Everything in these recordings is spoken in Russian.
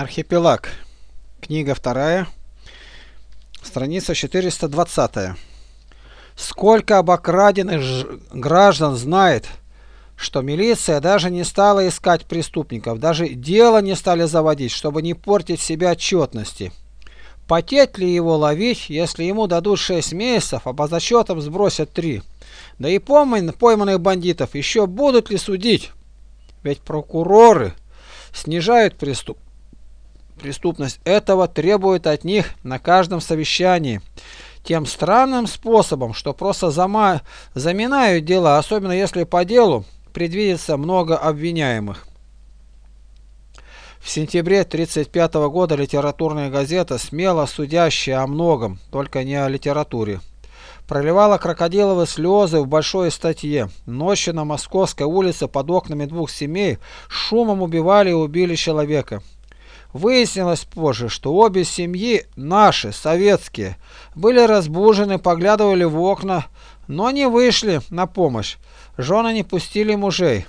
Архипелаг. Книга вторая. Страница 420. Сколько обокраденных граждан знает, что милиция даже не стала искать преступников, даже дело не стали заводить, чтобы не портить себе отчетности. Потеть ли его ловить, если ему дадут 6 месяцев, а по зачетам сбросят 3? Да и пойманных бандитов еще будут ли судить? Ведь прокуроры снижают преступ преступность этого требует от них на каждом совещании. Тем странным способом, что просто зама... заминают дела, особенно если по делу предвидится много обвиняемых. В сентябре 1935 года литературная газета, смело судящая о многом, только не о литературе, проливала крокодиловые слезы в большой статье. Ночью на Московской улице под окнами двух семей шумом убивали и убили человека. Выяснилось позже, что обе семьи, наши, советские, были разбужены, поглядывали в окна, но не вышли на помощь. Жены не пустили мужей.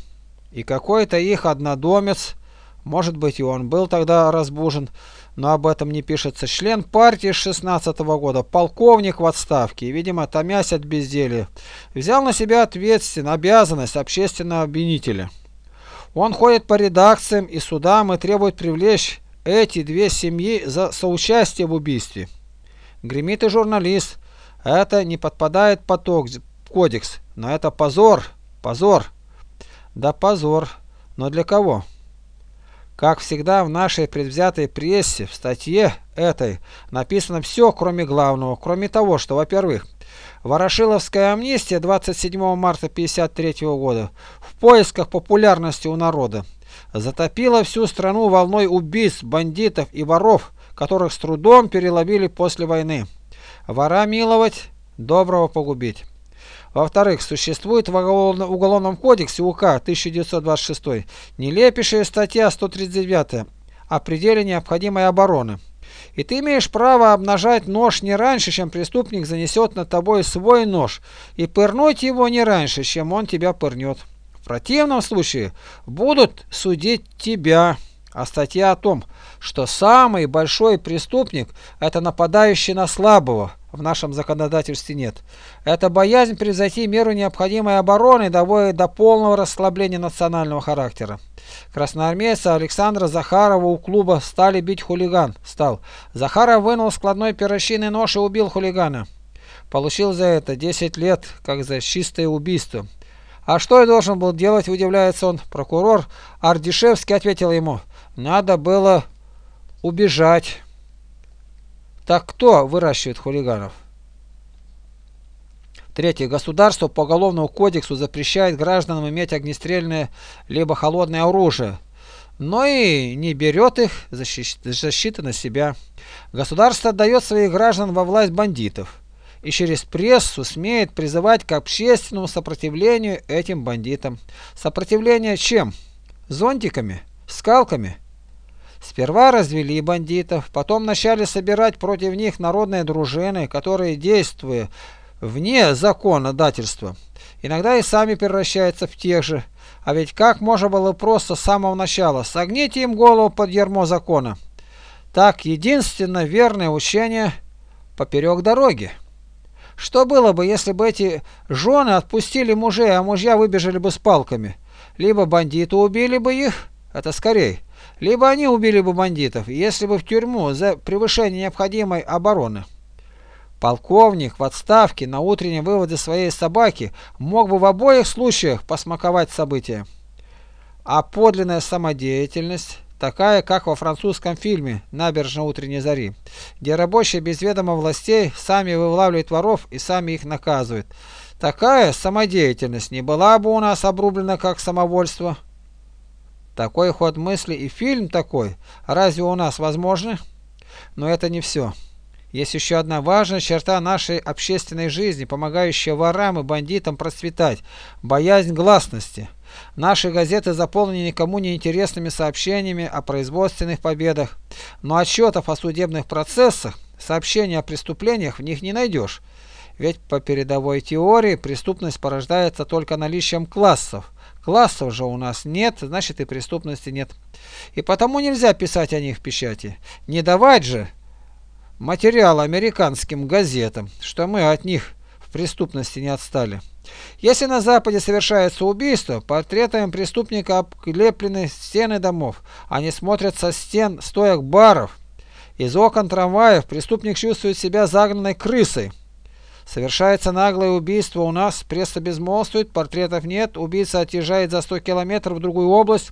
И какой-то их однодомец, может быть и он был тогда разбужен, но об этом не пишется, член партии с 16 -го года, полковник в отставке, видимо, томясь от безделия, взял на себя ответственность, обязанность общественного обвинителя. Он ходит по редакциям и судам и требует привлечь эти две семьи за соучастие в убийстве. Гремит и журналист. Это не подпадает под кодекс, но это позор, позор. Да позор, но для кого? Как всегда в нашей предвзятой прессе, в статье этой написано все, кроме главного, кроме того, что, во-первых, Ворошиловская амнистия 27 марта 1953 года в поисках популярности у народа затопила всю страну волной убийств, бандитов и воров, которых с трудом переловили после войны. Вора миловать, доброго погубить. Во-вторых, существует в Уголовном кодексе УК 1926 нелепейшая статья 139 о пределе необходимой обороны. И ты имеешь право обнажать нож не раньше, чем преступник занесет над тобой свой нож, и пырнуть его не раньше, чем он тебя пырнет противном случае будут судить тебя. А статья о том, что самый большой преступник – это нападающий на слабого, в нашем законодательстве нет. Это боязнь превзойти меру необходимой обороны доводит до полного расслабления национального характера. Красноармейца Александра Захарова у клуба стали бить хулиган. Стал. Захаров вынул складной перочинный нож и убил хулигана. Получил за это 10 лет, как за чистое убийство. «А что я должен был делать?» – удивляется он. Прокурор Ардишевский ответил ему. «Надо было убежать». Так кто выращивает хулиганов? Третье. Государство по Уголовному кодексу запрещает гражданам иметь огнестрельное либо холодное оружие, но и не берет их защиты на себя. Государство отдает своих граждан во власть бандитов и через прессу смеет призывать к общественному сопротивлению этим бандитам. Сопротивление чем? Зонтиками? Скалками? Сперва развели бандитов, потом начали собирать против них народные дружины, которые, действуя вне законодательства, иногда и сами превращаются в тех же. А ведь как можно было просто с самого начала согните им голову под ярмо закона? Так единственно верное учение поперек дороги. Что было бы, если бы эти жены отпустили мужей, а мужья выбежали бы с палками? Либо бандиты убили бы их, это скорее, либо они убили бы бандитов, если бы в тюрьму за превышение необходимой обороны. Полковник в отставке на утреннем выводе своей собаки мог бы в обоих случаях посмаковать события. А подлинная самодеятельность такая, как во французском фильме «Набережная утренней зари», где рабочие без ведома властей сами вылавливают воров и сами их наказывают. Такая самодеятельность не была бы у нас обрублена как самовольство. Такой ход мысли и фильм такой, разве у нас возможно? Но это не все. Есть еще одна важная черта нашей общественной жизни, помогающая ворам и бандитам процветать – боязнь гласности. Наши газеты заполнены никому не интересными сообщениями о производственных победах, но отчетов о судебных процессах, сообщений о преступлениях в них не найдешь. Ведь по передовой теории преступность порождается только наличием классов. Классов же у нас нет, значит и преступности нет. И потому нельзя писать о них в печати. Не давать же материал американским газетам, что мы от них в преступности не отстали. Если на Западе совершается убийство, портретами преступника облеплены стены домов. Они смотрят со стен стоек баров. Из окон трамваев преступник чувствует себя загнанной крысой. Совершается наглое убийство у нас, пресса безмолвствует, портретов нет, убийца отъезжает за 100 километров в другую область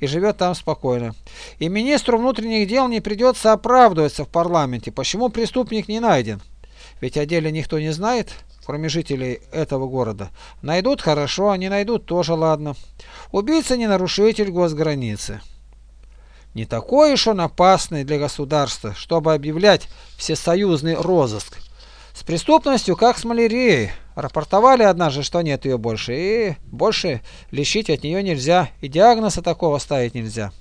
и живет там спокойно. И министру внутренних дел не придется оправдываться в парламенте, почему преступник не найден. Ведь о деле никто не знает, кроме жителей этого города. Найдут хорошо, не найдут тоже ладно. Убийца не нарушитель госграницы. Не такой уж он опасный для государства, чтобы объявлять всесоюзный розыск. С преступностью, как с малярией. Рапортовали однажды, что нет ее больше, и больше лечить от нее нельзя, и диагноза такого ставить нельзя.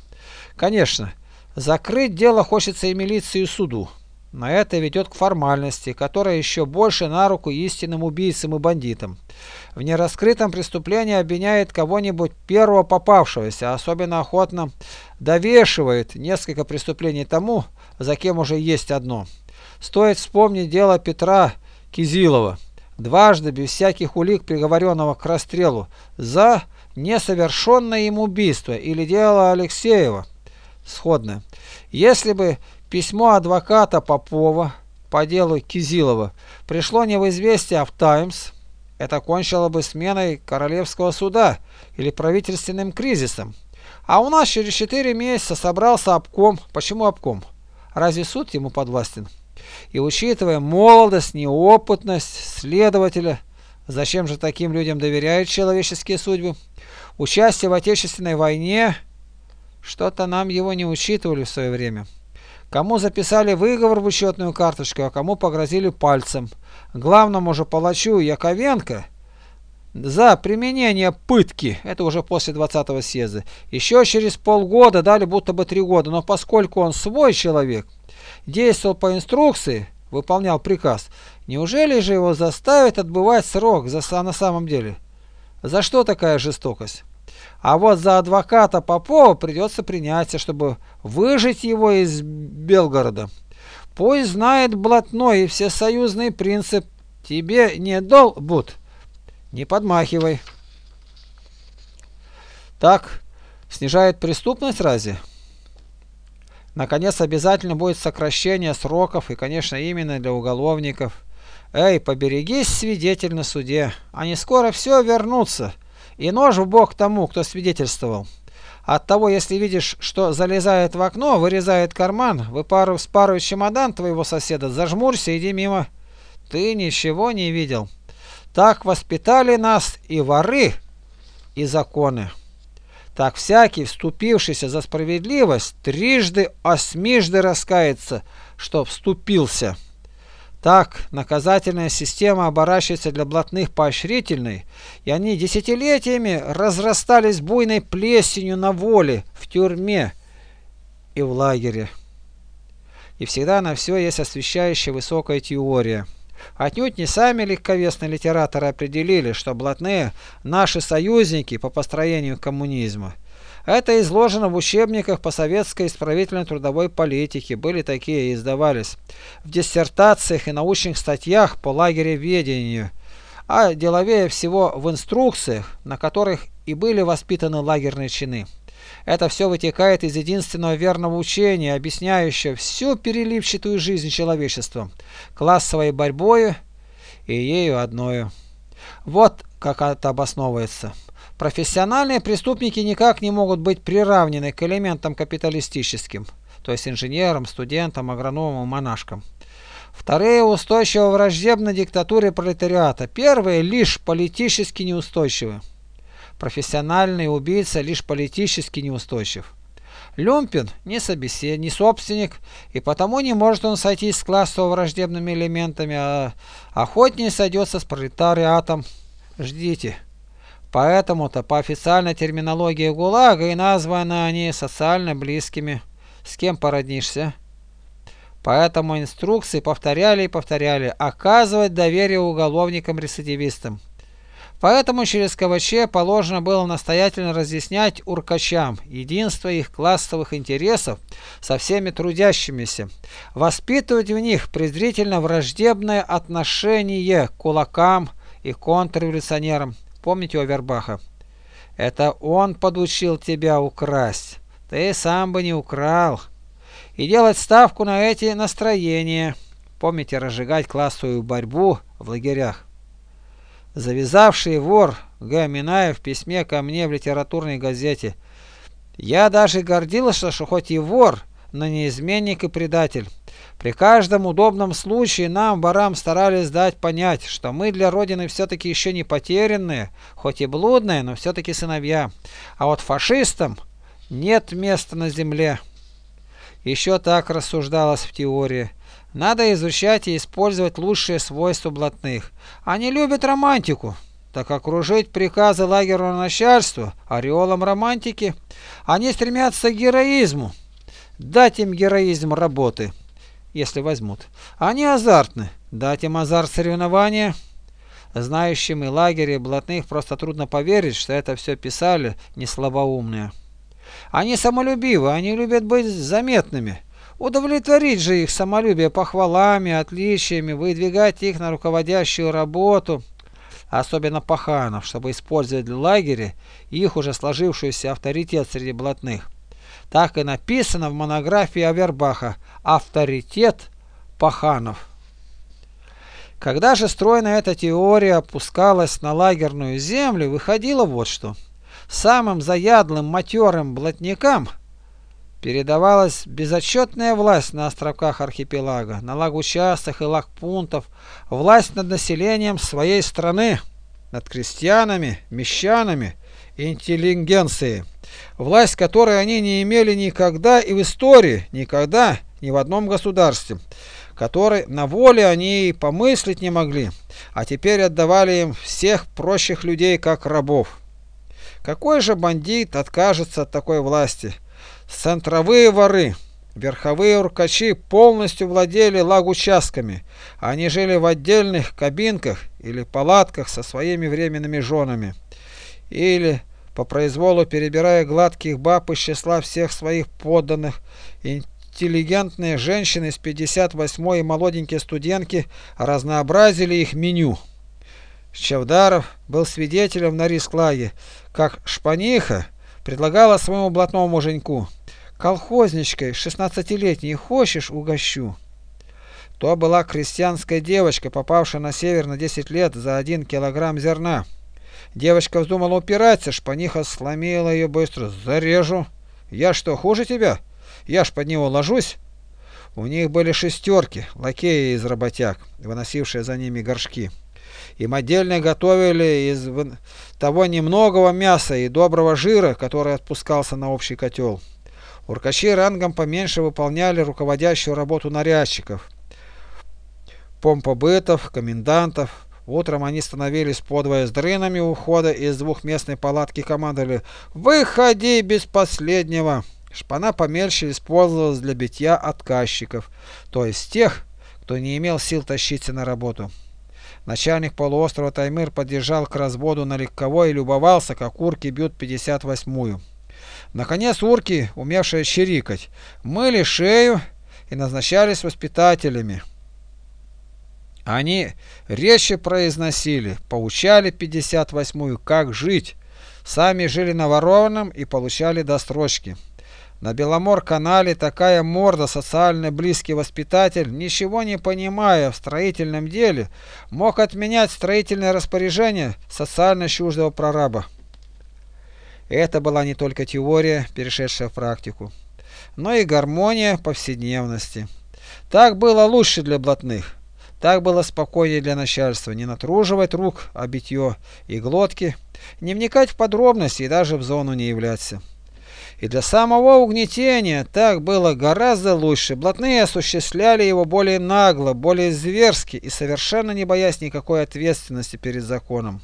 Конечно, закрыть дело хочется и милиции, и суду. Но это ведет к формальности, которая еще больше на руку истинным убийцам и бандитам. В нераскрытом преступлении обвиняет кого-нибудь первого попавшегося, особенно охотно довешивает несколько преступлений тому, за кем уже есть одно. Стоит вспомнить дело Петра Кизилова, дважды без всяких улик приговоренного к расстрелу за несовершенное им убийство, или дело Алексеева, сходное. Если бы письмо адвоката Попова по делу Кизилова пришло не в известие, а в Таймс, это кончило бы сменой королевского суда или правительственным кризисом. А у нас через 4 месяца собрался обком. Почему обком? Разве суд ему подвластен? И учитывая молодость, неопытность следователя, зачем же таким людям доверяют человеческие судьбы? Участие в Отечественной войне, что-то нам его не учитывали в свое время. Кому записали выговор в учетную карточку, а кому погрозили пальцем. Главному же палачу Яковенко за применение пытки, это уже после 20-го съезда, еще через полгода дали будто бы три года, но поскольку он свой человек, действовал по инструкции, выполнял приказ, неужели же его заставят отбывать срок за, на самом деле? За что такая жестокость? А вот за адвоката Попова придется приняться, чтобы выжить его из Белгорода. Пусть знает блатной и всесоюзный принцип «тебе не дол, буд, не подмахивай». Так снижает преступность разве? Наконец, обязательно будет сокращение сроков и, конечно, именно для уголовников. Эй, поберегись, свидетель на суде, они скоро все вернутся. И нож в бок тому, кто свидетельствовал. От того, если видишь, что залезает в окно, вырезает карман, выпарыв, спарывает чемодан твоего соседа, зажмурься, иди мимо. Ты ничего не видел. Так воспитали нас и воры, и законы. Так всякий, вступившийся за справедливость, трижды осьмижды раскается, что вступился. Так наказательная система оборачивается для блатных поощрительной, и они десятилетиями разрастались буйной плесенью на воле, в тюрьме и в лагере. И всегда на все есть освещающая высокая теория. Отнюдь не сами легковесные литераторы определили, что блатные – наши союзники по построению коммунизма. Это изложено в учебниках по советской исправительной трудовой политике, были такие и издавались, в диссертациях и научных статьях по лагереведению, а деловее всего в инструкциях, на которых и были воспитаны лагерные чины. Это все вытекает из единственного верного учения, объясняющего всю переливчатую жизнь человечества, классовой борьбой и ею одною. Вот как это обосновывается. Профессиональные преступники никак не могут быть приравнены к элементам капиталистическим, то есть инженерам, студентам, агрономам, монашкам. Вторые устойчиво враждебны диктатуре пролетариата, первые лишь политически неустойчивы. Профессиональный убийца лишь политически неустойчив. Люмпин не собеседник, не собственник, и потому не может он сойтись с классово враждебными элементами, а охотнее сойдется с пролетариатом. Ждите. Поэтому-то по официальной терминологии ГУЛАГа и названы они социально близкими. С кем породнишься? Поэтому инструкции повторяли и повторяли оказывать доверие уголовникам-рецидивистам. Поэтому через КВЧ положено было настоятельно разъяснять уркачам единство их классовых интересов со всеми трудящимися, воспитывать в них презрительно враждебное отношение к кулакам и контрреволюционерам. Помните Овербаха? Это он подучил тебя украсть. Ты сам бы не украл. И делать ставку на эти настроения. Помните разжигать классовую борьбу в лагерях. Завязавший вор Г. Минаев в письме ко мне в литературной газете. Я даже гордился, что хоть и вор, но не изменник и предатель. При каждом удобном случае нам, ворам, старались дать понять, что мы для Родины все-таки еще не потерянные, хоть и блудные, но все-таки сыновья. А вот фашистам нет места на земле. Еще так рассуждалось в теории. Надо изучать и использовать лучшие свойства блатных. Они любят романтику, так окружить приказы лагерного начальства ореолом романтики. Они стремятся к героизму. Дать им героизм работы, если возьмут. Они азартны. Дать им азарт соревнования. Знающим и лагере блатных просто трудно поверить, что это все писали не слабоумные. Они самолюбивы, они любят быть заметными. Удовлетворить же их самолюбие похвалами, отличиями, выдвигать их на руководящую работу, особенно паханов, чтобы использовать в лагере их уже сложившийся авторитет среди блатных. Так и написано в монографии Авербаха «Авторитет паханов». Когда же стройная эта теория опускалась на лагерную землю, выходило вот что. Самым заядлым матерым блатникам – передавалась безотчетная власть на островках архипелага, на лагучастах и лагпунтов, власть над населением своей страны, над крестьянами, мещанами, интеллигенцией, власть которой они не имели никогда и в истории, никогда, ни в одном государстве, которой на воле они и помыслить не могли, а теперь отдавали им всех прочих людей как рабов. Какой же бандит откажется от такой власти? Центровые воры, верховые уркачи полностью владели лагучастками. Они жили в отдельных кабинках или палатках со своими временными женами. Или по произволу перебирая гладких баб из числа всех своих подданных, интеллигентные женщины с 58-й и молоденькие студентки разнообразили их меню. Чавдаров был свидетелем на рисклаге, как шпаниха предлагала своему блатному муженьку колхозничкой шестнадцатилетней хочешь угощу то была крестьянская девочка попавшая на север на 10 лет за один килограмм зерна девочка вздумала упираться шпаниха сломила ее быстро. Зарежу. Я что хуже тебя? Я ж под него ложусь у них были шестерки лакеи из работяг выносившие за ними горшки. Им отдельно готовили из того немногого мяса и доброго жира, который отпускался на общий котел. Уркачи рангом поменьше выполняли руководящую работу нарядчиков, помпобытов, комендантов. Утром они становились подвое с дрынами у входа из двухместной палатки командовали «Выходи без последнего!». Шпана помельче использовалась для битья отказчиков, то есть тех, кто не имел сил тащиться на работу. Начальник полуострова Таймыр подъезжал к разводу на легковой и любовался, как урки бьют 58-ю. Наконец урки, умевшие чирикать, мыли шею и назначались воспитателями. Они речи произносили, поучали 58-ю, как жить. Сами жили на Воронном и получали досрочки. На Беломор-канале такая морда, социально близкий воспитатель, ничего не понимая в строительном деле, мог отменять строительное распоряжение социально чуждого прораба. Это была не только теория, перешедшая в практику, но и гармония повседневности. Так было лучше для блатных. Так было спокойнее для начальства не натруживать рук о битье и глотки, не вникать в подробности и даже в зону не являться. И для самого угнетения так было гораздо лучше. Блатные осуществляли его более нагло, более зверски и совершенно не боясь никакой ответственности перед законом.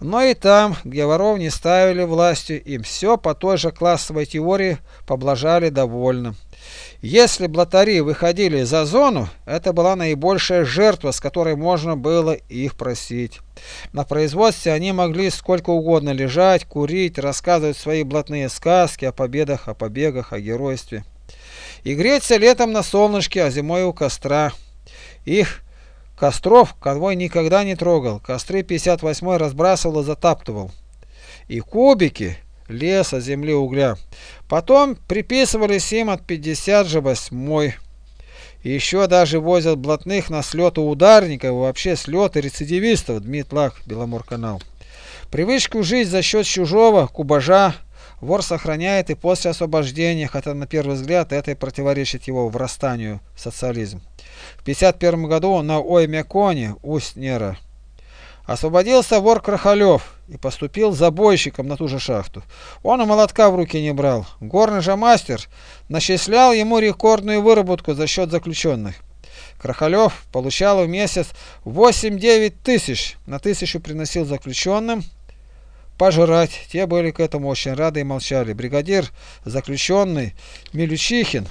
Но и там, где воров не ставили властью, им все по той же классовой теории поблажали довольно. Если блатари выходили за зону, это была наибольшая жертва, с которой можно было их просить. На производстве они могли сколько угодно лежать, курить, рассказывать свои блатные сказки о победах, о побегах, о геройстве. И греться летом на солнышке, а зимой у костра. Их костров конвой никогда не трогал, костры 58-й разбрасывал и затаптывал. И кубики леса, земли, угля. Потом приписывались им от 50 же. Еще даже возят блатных на слеты ударников и вообще слеты рецидивистов, Дмитлак, Беломорканал. Привычку жить за счет чужого, кубажа, вор сохраняет и после освобождения, хотя на первый взгляд это и противоречит его врастанию в социализм. В 1951 году на Ой-Мяконе, Усть-Нера, Освободился вор Крахалев и поступил забойщиком на ту же шахту. Он и молотка в руки не брал. Горный же мастер начислял ему рекордную выработку за счет заключенных. Крахалев получал в месяц 8-9 тысяч, на тысячу приносил заключенным пожрать. Те были к этому очень рады и молчали. Бригадир заключенный Милючихин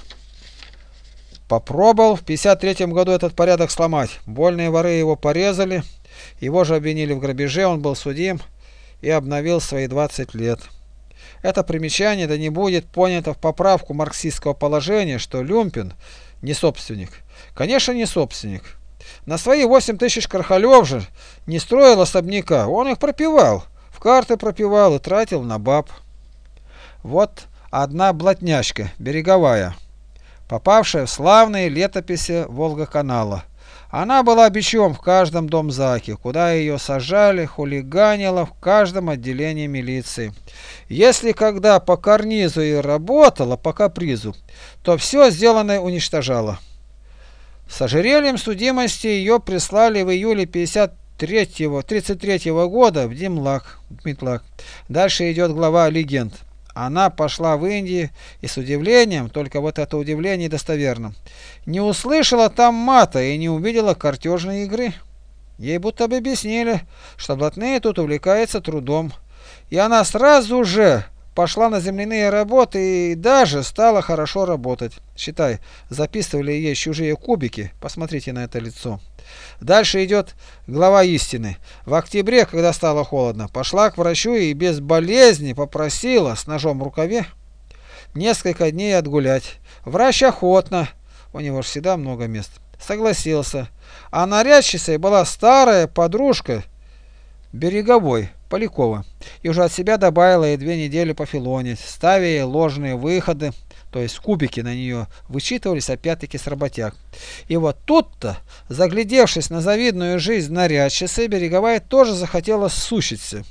попробовал в 53 году этот порядок сломать. Больные воры его порезали, его же обвинили в грабеже, он был судим и обновил свои 20 лет. Это примечание да не будет понято в поправку марксистского положения, что Люмпин не собственник. Конечно, не собственник. На свои 8 тысяч Кархалев же не строил особняка, он их пропивал, в карты пропивал и тратил на баб. Вот одна блатняшка, береговая, попавшая в славные летописи Волга-канала. Она была бичом в каждом домзаке, куда ее сажали, хулиганила в каждом отделении милиции. Если когда по карнизу и работала, по капризу, то все сделанное уничтожала. С ожерельем судимости ее прислали в июле 53 33 года в Димлак, Дмитлак. Дальше идет глава легенд. Она пошла в Индию и с удивлением, только вот это удивление достоверно, не услышала там мата и не увидела картежной игры. Ей будто бы объяснили, что блатные тут увлекаются трудом. И она сразу же пошла на земляные работы и даже стала хорошо работать. Считай, записывали ей чужие кубики, посмотрите на это лицо. Дальше идет глава истины. В октябре, когда стало холодно, пошла к врачу и без болезни попросила с ножом в рукаве несколько дней отгулять. Врач охотно, у него всегда много мест, согласился. А нарядчицей была старая подружка Береговой, Полякова, и уже от себя добавила ей две недели пофилонить, ставя ей ложные выходы, то есть кубики на нее вычитывались опять-таки с работяг. И вот тут-то, заглядевшись на завидную жизнь нарядчицы, Береговая тоже захотела сущиться.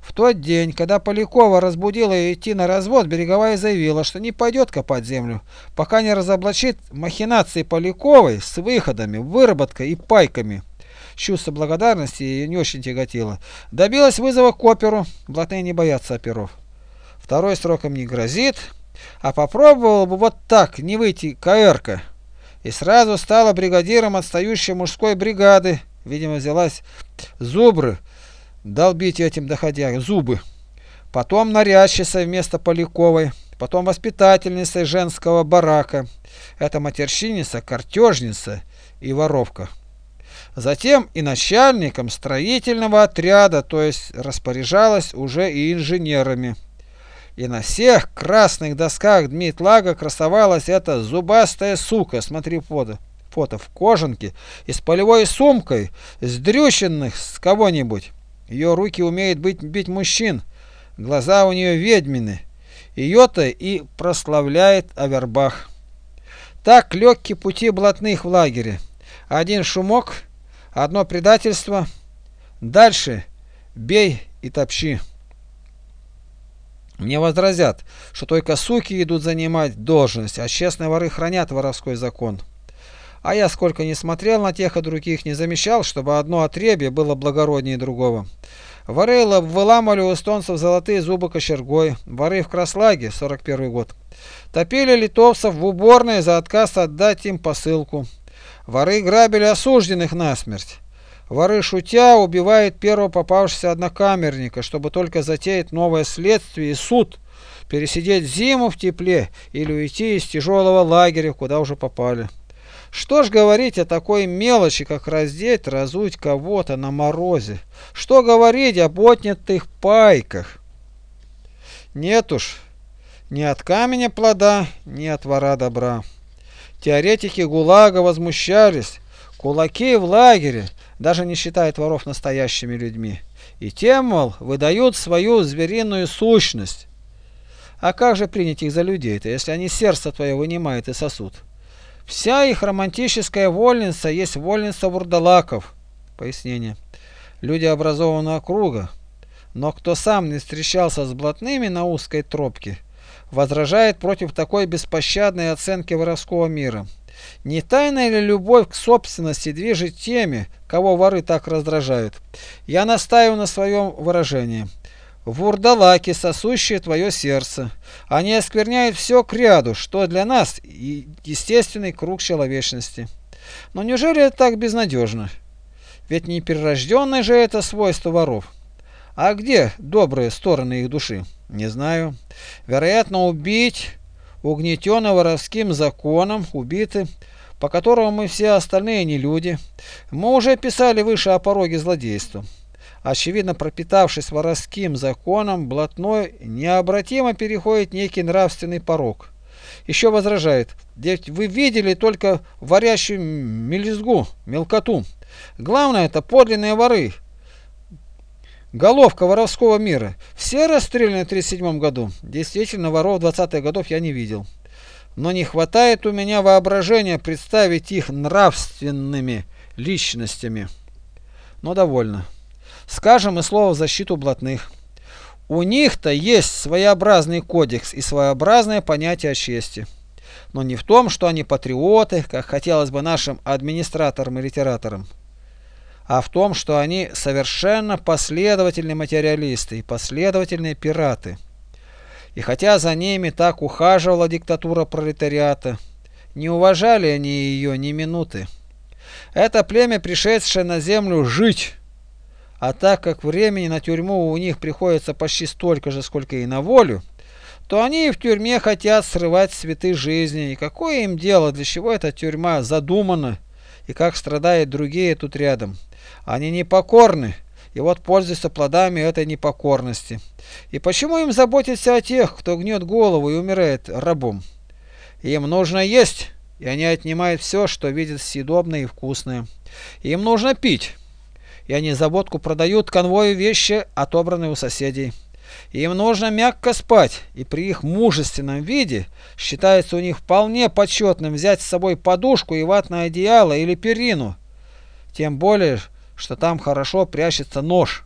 В тот день, когда Полякова разбудила ее идти на развод, Береговая заявила, что не пойдет копать землю, пока не разоблачит махинации Поляковой с выходами, выработкой и пайками. Чувство благодарности ее не очень тяготило. Добилась вызова к оперу, блатные не боятся оперов. Второй сроком не грозит, а попробовал бы вот так не выйти КРК. И сразу стала бригадиром отстающей мужской бригады. Видимо, взялась зубры долбить этим доходя, зубы. Потом нарядчицей вместо Поляковой. Потом воспитательницей женского барака. Это матерщиница, картежница и воровка. Затем и начальником строительного отряда, то есть распоряжалась уже и инженерами. И на всех красных досках Дмитлага красовалась эта зубастая сука, смотри фото, фото в кожанке и с полевой сумкой, сдрющенных с кого-нибудь. Ее руки умеют быть, бить мужчин, глаза у нее ведьмины. Ее-то и прославляет Авербах. Так легкие пути блатных в лагере. Один шумок, одно предательство, дальше бей и топчи. Мне возразят, что только суки идут занимать должность, а честные воры хранят воровской закон. А я сколько не смотрел на тех и других, не замечал, чтобы одно отребье было благороднее другого. Воры выламывали у эстонцев золотые зубы кочергой, воры в Краслаге, 41 год. Топили литовцев в уборной за отказ отдать им посылку. Воры грабили осужденных насмерть. Воры шутя убивают первого попавшегося однокамерника, чтобы только затеять новое следствие и суд пересидеть зиму в тепле или уйти из тяжелого лагеря, куда уже попали. Что ж говорить о такой мелочи, как раздеть, разуть кого-то на морозе? Что говорить об отнятых пайках? Нет уж, ни от камня плода, ни от вора добра. Теоретики ГУЛАГа возмущались. Кулаки в лагере даже не считают воров настоящими людьми. И тем, мол, выдают свою звериную сущность. А как же принять их за людей-то, если они сердце твое вынимают и сосут? Вся их романтическая вольница есть вольница вурдалаков. Пояснение. Люди образованного круга. Но кто сам не встречался с блатными на узкой тропке, возражает против такой беспощадной оценки воровского мира. Не тайная ли любовь к собственности движет теми, кого воры так раздражают? Я настаиваю на своем выражении. Вурдалаки, сосущие твое сердце. Они оскверняют все к ряду, что для нас естественный круг человечности. Но неужели это так безнадежно? Ведь не перерожденное же это свойство воров. А где добрые стороны их души? Не знаю. Вероятно, убить, угнетенный воровским законом, убиты, по которому мы все остальные не люди. Мы уже писали выше о пороге злодейства. Очевидно, пропитавшись воровским законом, блатной необратимо переходит некий нравственный порог. Еще возражает, ведь вы видели только варящую мелизгу, мелкоту. Главное это подлинные воры, Головка воровского мира. Все расстреляны в 1937 году. Действительно, воров 20-х годов я не видел. Но не хватает у меня воображения представить их нравственными личностями. Но довольно. Скажем и слово в защиту блатных. У них-то есть своеобразный кодекс и своеобразное понятие о чести. Но не в том, что они патриоты, как хотелось бы нашим администраторам и литераторам а в том, что они совершенно последовательные материалисты и последовательные пираты. И хотя за ними так ухаживала диктатура пролетариата, не уважали они ее ни минуты. Это племя, пришедшее на землю жить, а так как времени на тюрьму у них приходится почти столько же, сколько и на волю, то они в тюрьме хотят срывать цветы жизни. И какое им дело, для чего эта тюрьма задумана, и как страдают другие тут рядом. Они непокорны, и вот пользуются плодами этой непокорности. И почему им заботиться о тех, кто гнет голову и умирает рабом? Им нужно есть, и они отнимают все, что видят съедобное и вкусное. Им нужно пить, и они за продают конвою вещи, отобранные у соседей. Им нужно мягко спать, и при их мужественном виде считается у них вполне почетным взять с собой подушку и ватное одеяло или перину. Тем более, что там хорошо прячется нож.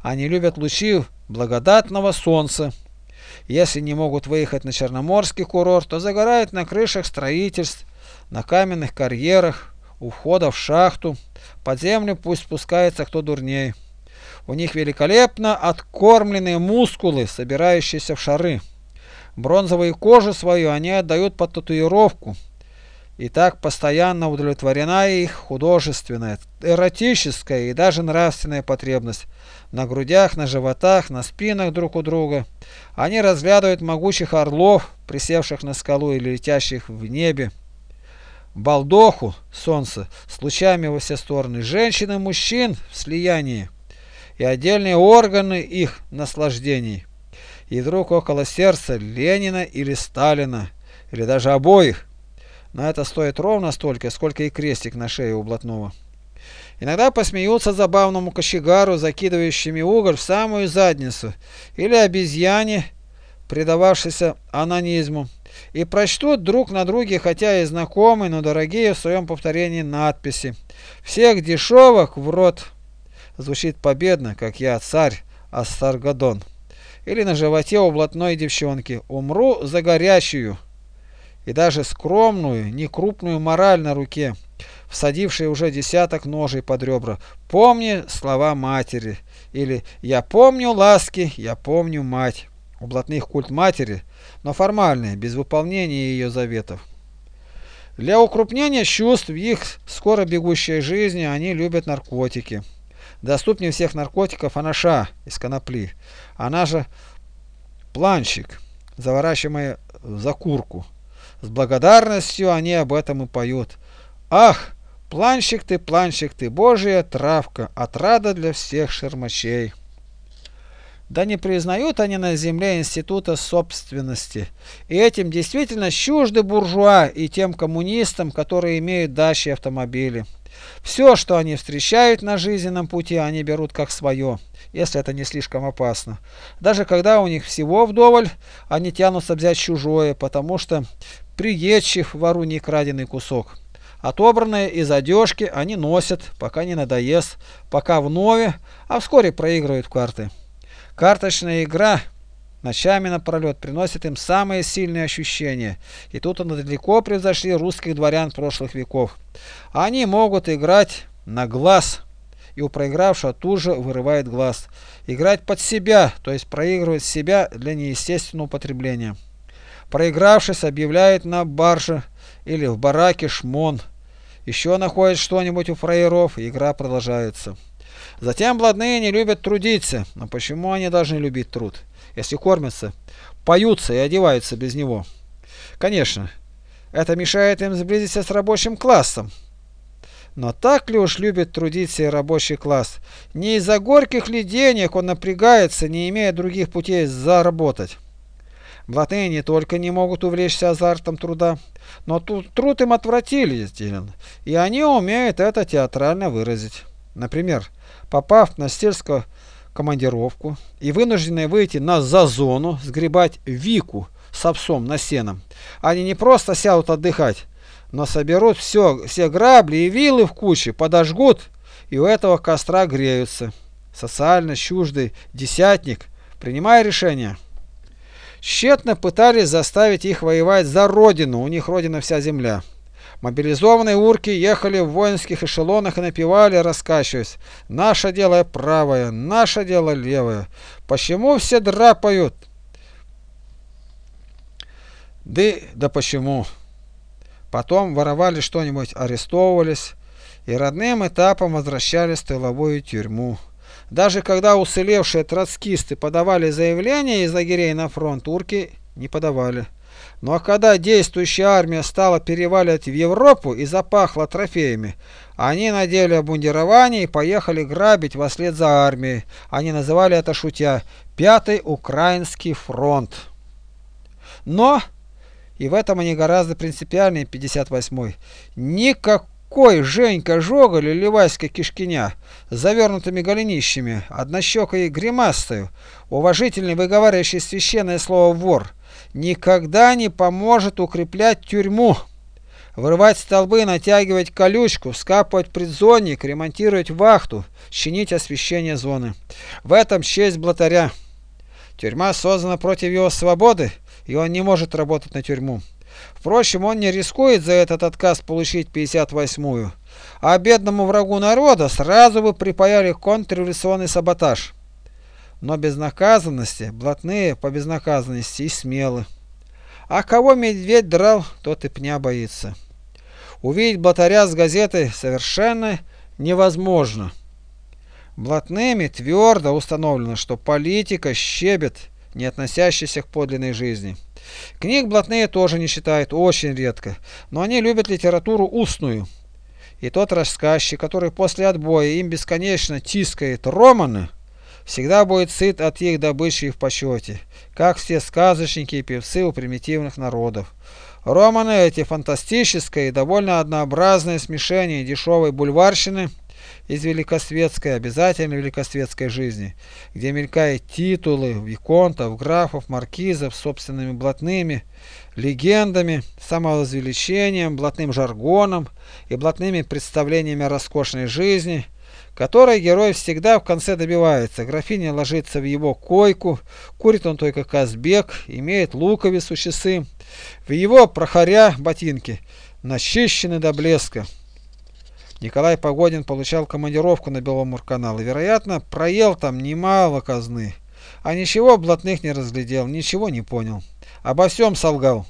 Они любят лучи благодатного солнца. Если не могут выехать на Черноморский курорт, то загорают на крышах строительств, на каменных карьерах, у входа в шахту. Под землю пусть спускается кто дурнее. У них великолепно откормленные мускулы, собирающиеся в шары. Бронзовую кожу свою они отдают под татуировку. И так постоянно удовлетворена их художественная, эротическая и даже нравственная потребность. На грудях, на животах, на спинах друг у друга. Они разглядывают могучих орлов, присевших на скалу или летящих в небе. Балдоху, солнце, с лучами во все стороны. Женщин и мужчин в слиянии. И отдельные органы их наслаждений. И вдруг около сердца Ленина или Сталина, или даже обоих – но это стоит ровно столько, сколько и крестик на шее у блатного. Иногда посмеются забавному кочегару, закидывающими уголь в самую задницу, или обезьяне, предававшейся анонизму, и прочтут друг на друге, хотя и знакомые, но дорогие в своем повторении надписи. Всех дешевок в рот. Звучит победно, как я, царь Астаргадон. Или на животе у блатной девчонки «Умру за горячую» и даже скромную, некрупную мораль на руке, всадившей уже десяток ножей под ребра. Помни слова матери. Или «Я помню ласки, я помню мать». У блатных культ матери, но формальный, без выполнения ее заветов. Для укрупнения чувств их скоро бегущей жизни они любят наркотики. Доступнее всех наркотиков анаша из конопли. Она же планщик. заворачиваемые в закурку. С благодарностью они об этом и поют. Ах, планщик ты, планщик ты, божья травка, отрада для всех шермачей. Да не признают они на земле института собственности. И этим действительно чужды буржуа и тем коммунистам, которые имеют дачи и автомобили. Все, что они встречают на жизненном пути, они берут как свое, если это не слишком опасно. Даже когда у них всего вдоволь, они тянутся взять чужое, потому что приедчив вору не краденый кусок. Отобранные из одежки они носят, пока не надоест, пока вновь, а вскоре проигрывают карты. Карточная игра ночами напролет приносит им самые сильные ощущения, и тут они далеко превзошли русских дворян прошлых веков. Они могут играть на глаз, и у проигравшего тут же вырывает глаз. Играть под себя, то есть проигрывать себя для неестественного употребления. Проигравшись, объявляет на барже или в бараке шмон. Еще находит что-нибудь у фраеров, и игра продолжается. Затем блатные не любят трудиться. Но почему они должны любить труд, если кормятся, поются и одеваются без него? Конечно, это мешает им сблизиться с рабочим классом. Но так ли уж любит трудиться и рабочий класс? Не из-за горьких ли денег он напрягается, не имея других путей заработать? Блатные не только не могут увлечься азартом труда, но труд им отвратителен, и они умеют это театрально выразить. Например, попав на сельскую командировку и вынужденные выйти на зазону, сгребать вику с овсом на сеном, они не просто сядут отдыхать, но соберут все, все грабли и вилы в куче, подожгут и у этого костра греются. Социально чуждый десятник, принимая решение, тщетно пытались заставить их воевать за родину, у них родина вся земля. Мобилизованные урки ехали в воинских эшелонах и напевали, раскачиваясь. «Наше дело правое, наше дело левое. Почему все драпают?» Да, да почему? Потом воровали что-нибудь, арестовывались и родным этапом возвращались в тыловую тюрьму. Даже когда уцелевшие троцкисты подавали заявления из лагерей на фронт, урки не подавали. Ну а когда действующая армия стала переваливать в Европу и запахла трофеями, они надели обмундирование и поехали грабить вслед за армией. Они называли это шутя «Пятый Украинский фронт». Но, и в этом они гораздо принципиальнее 58-й, никакой Женька Жоголь или Васька Кишкиня завернутыми голенищами, однощекой гримастою, уважительно выговаривающий священное слово «вор», никогда не поможет укреплять тюрьму. Вырывать столбы, натягивать колючку, скапывать предзонник, ремонтировать вахту, чинить освещение зоны. В этом честь блатаря. Тюрьма создана против его свободы, и он не может работать на тюрьму. Впрочем, он не рискует за этот отказ получить 58-ю, а бедному врагу народа сразу бы припаяли контрреволюционный саботаж но безнаказанности, блатные по безнаказанности и смелы. А кого медведь драл, тот и пня боится. Увидеть блатаря с газеты совершенно невозможно. Блатными твердо установлено, что политика щебет, не относящийся к подлинной жизни. Книг блатные тоже не читают, очень редко, но они любят литературу устную. И тот рассказчик, который после отбоя им бесконечно тискает романы, всегда будет сыт от их добычи и в почете, как все сказочники и певцы у примитивных народов. Романы эти фантастическое и довольно однообразное смешение дешевой бульварщины из великосветской, обязательно великосветской жизни, где мелькают титулы виконтов, графов, маркизов собственными блатными легендами, самовозвеличением, блатным жаргоном и блатными представлениями о роскошной жизни – которой герой всегда в конце добивается. Графиня ложится в его койку, курит он только казбек, имеет луковицу, часы. В его прохоря ботинки начищены до блеска. Николай Погодин получал командировку на Беломорканал и, вероятно, проел там немало казны. А ничего блатных не разглядел, ничего не понял. Обо всем солгал.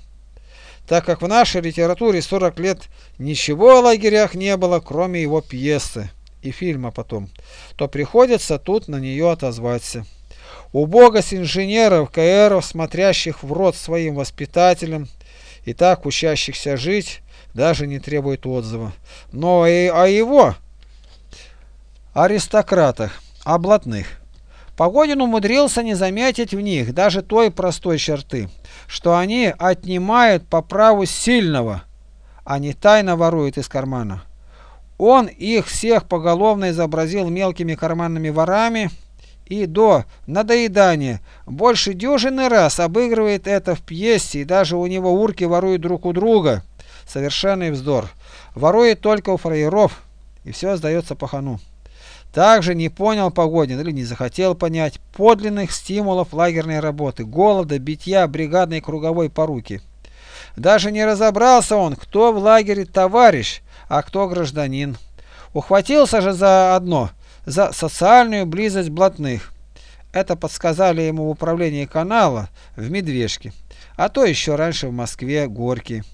Так как в нашей литературе 40 лет ничего о лагерях не было, кроме его пьесы и фильма потом, то приходится тут на нее отозваться. Убогость инженеров, КРов, смотрящих в рот своим воспитателям и так учащихся жить, даже не требует отзыва. Но и о его аристократах, о блатных. Погодин умудрился не заметить в них даже той простой черты, что они отнимают по праву сильного, а не тайно воруют из кармана. Он их всех поголовно изобразил мелкими карманными ворами и до надоедания больше дюжины раз обыгрывает это в пьесе, и даже у него урки воруют друг у друга. Совершенный вздор. Ворует только у фраеров, и все сдается пахану. Также не понял Погодин или не захотел понять подлинных стимулов лагерной работы, голода, битья, бригадной круговой поруки. Даже не разобрался он, кто в лагере товарищ, а кто гражданин. Ухватился же за одно, за социальную близость блатных. Это подсказали ему в управлении канала в Медвежке, а то еще раньше в Москве Горки.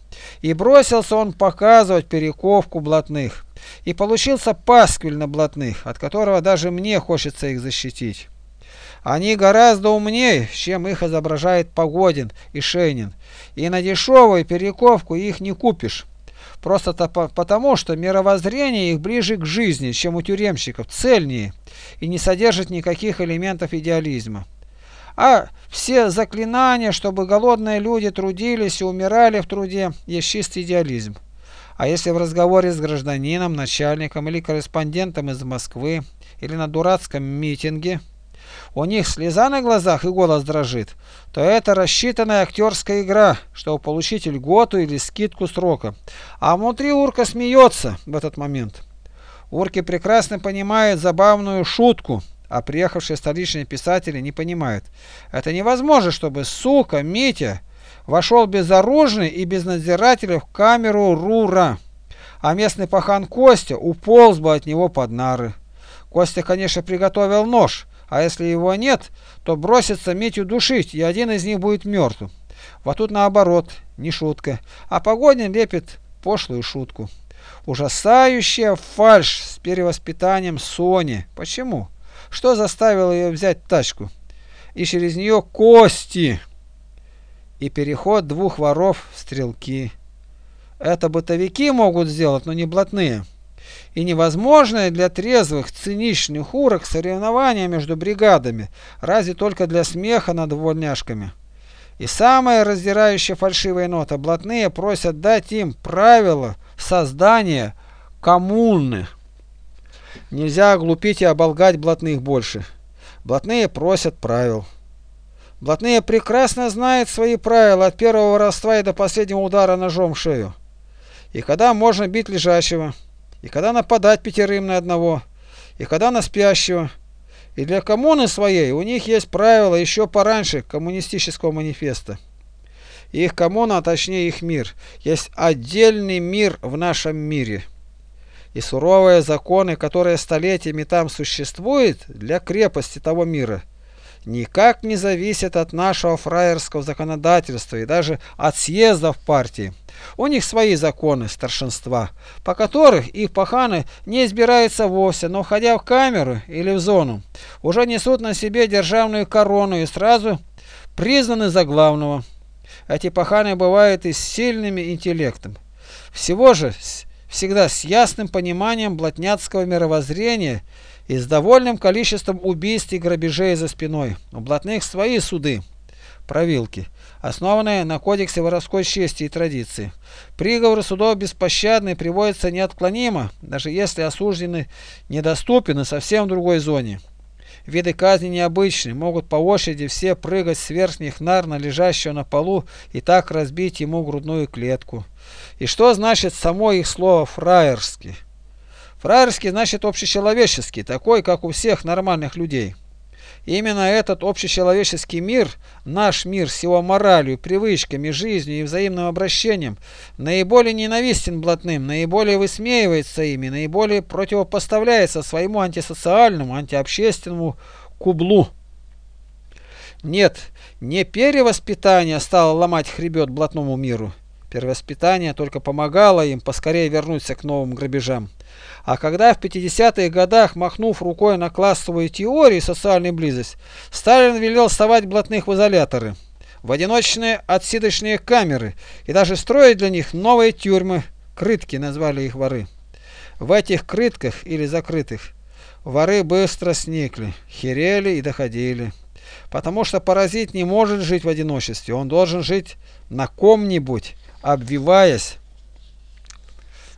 И бросился он показывать перековку блатных. И получился пасквиль блатных, от которого даже мне хочется их защитить. Они гораздо умнее, чем их изображает Погодин и Шейнин. И на дешевую перековку их не купишь. Просто -то потому, что мировоззрение их ближе к жизни, чем у тюремщиков, цельнее и не содержит никаких элементов идеализма. А все заклинания, чтобы голодные люди трудились и умирали в труде, есть чистый идеализм. А если в разговоре с гражданином, начальником или корреспондентом из Москвы или на дурацком митинге у них слеза на глазах и голос дрожит, то это рассчитанная актерская игра, чтобы получить льготу или скидку срока. А внутри урка смеется в этот момент. Урки прекрасно понимают забавную шутку, а приехавшие столичные писатели не понимают. Это невозможно, чтобы сука Митя вошел безоружный и без надзирателя в камеру Рура, а местный пахан Костя уполз бы от него под нары. Костя, конечно, приготовил нож, а если его нет, то бросится Митю душить, и один из них будет мертв. Вот тут наоборот, не шутка, а Погодин лепит пошлую шутку. Ужасающая фальшь с перевоспитанием Сони. Почему? Что заставило ее взять тачку? И через нее кости. И переход двух воров в стрелки. Это бытовики могут сделать, но не блатные и невозможное для трезвых циничных урок соревнования между бригадами, разве только для смеха над вольняшками. И самая раздирающая фальшивая нота, блатные просят дать им правила создания коммуны. Нельзя оглупить и оболгать блатных больше. Блатные просят правил. Блатные прекрасно знают свои правила от первого родства и до последнего удара ножом в шею. И когда можно бить лежащего, и когда нападать пятерым на одного, и когда на спящего. И для коммуны своей у них есть правила еще пораньше коммунистического манифеста. Их коммуна, а точнее их мир, есть отдельный мир в нашем мире. И суровые законы, которые столетиями там существуют для крепости того мира, никак не зависят от нашего фраерского законодательства и даже от съездов партии. У них свои законы старшинства, по которых их паханы не избираются вовсе, но входя в камеру или в зону, уже несут на себе державную корону и сразу признаны за главного. Эти паханы бывают и с сильным интеллектом. Всего же всегда с ясным пониманием блатняцкого мировоззрения и с довольным количеством убийств и грабежей за спиной. У блатных свои суды, провилки основанная на кодексе воровской чести и традиции. Приговоры судов беспощадны приводятся неотклонимо, даже если осужденный недоступен и совсем в другой зоне. Виды казни необычны, могут по очереди все прыгать с верхних нар на лежащего на полу и так разбить ему грудную клетку. И что значит само их слово «фраерский»? Фраерский значит общечеловеческий, такой, как у всех нормальных людей. Именно этот общечеловеческий мир, наш мир с его моралью, привычками, жизнью и взаимным обращением, наиболее ненавистен блатным, наиболее высмеивается ими, наиболее противопоставляется своему антисоциальному, антиобщественному кублу. Нет, не перевоспитание стало ломать хребет блатному миру. Перевоспитание только помогало им поскорее вернуться к новым грабежам. А когда в 50-х годах, махнув рукой на классовую теорию и социальную близость, Сталин велел вставать блатных в изоляторы, в одиночные отсидочные камеры и даже строить для них новые тюрьмы, крытки назвали их воры. В этих крытках или закрытых воры быстро сникли, херели и доходили. Потому что паразит не может жить в одиночестве, он должен жить на ком-нибудь, обвиваясь.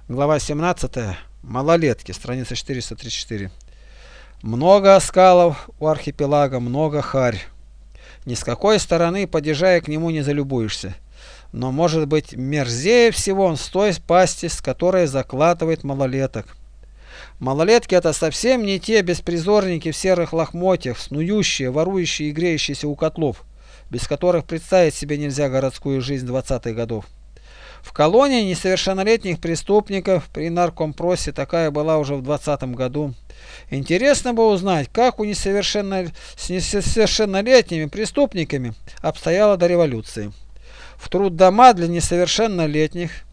Глава 17. Малолетки, страница 434. Много оскалов у архипелага, много харь. Ни с какой стороны, подъезжая к нему, не залюбуешься. Но, может быть, мерзее всего он с той пасти, с которой закладывает малолеток. Малолетки это совсем не те беспризорники в серых лохмотьях, снующие, ворующие и греющиеся у котлов, без которых представить себе нельзя городскую жизнь 20-х годов. В колонии несовершеннолетних преступников при наркомпросе такая была уже в 20 году. Интересно бы узнать, как у несовершенно... с несовершеннолетними преступниками обстояло до революции. В труд дома для несовершеннолетних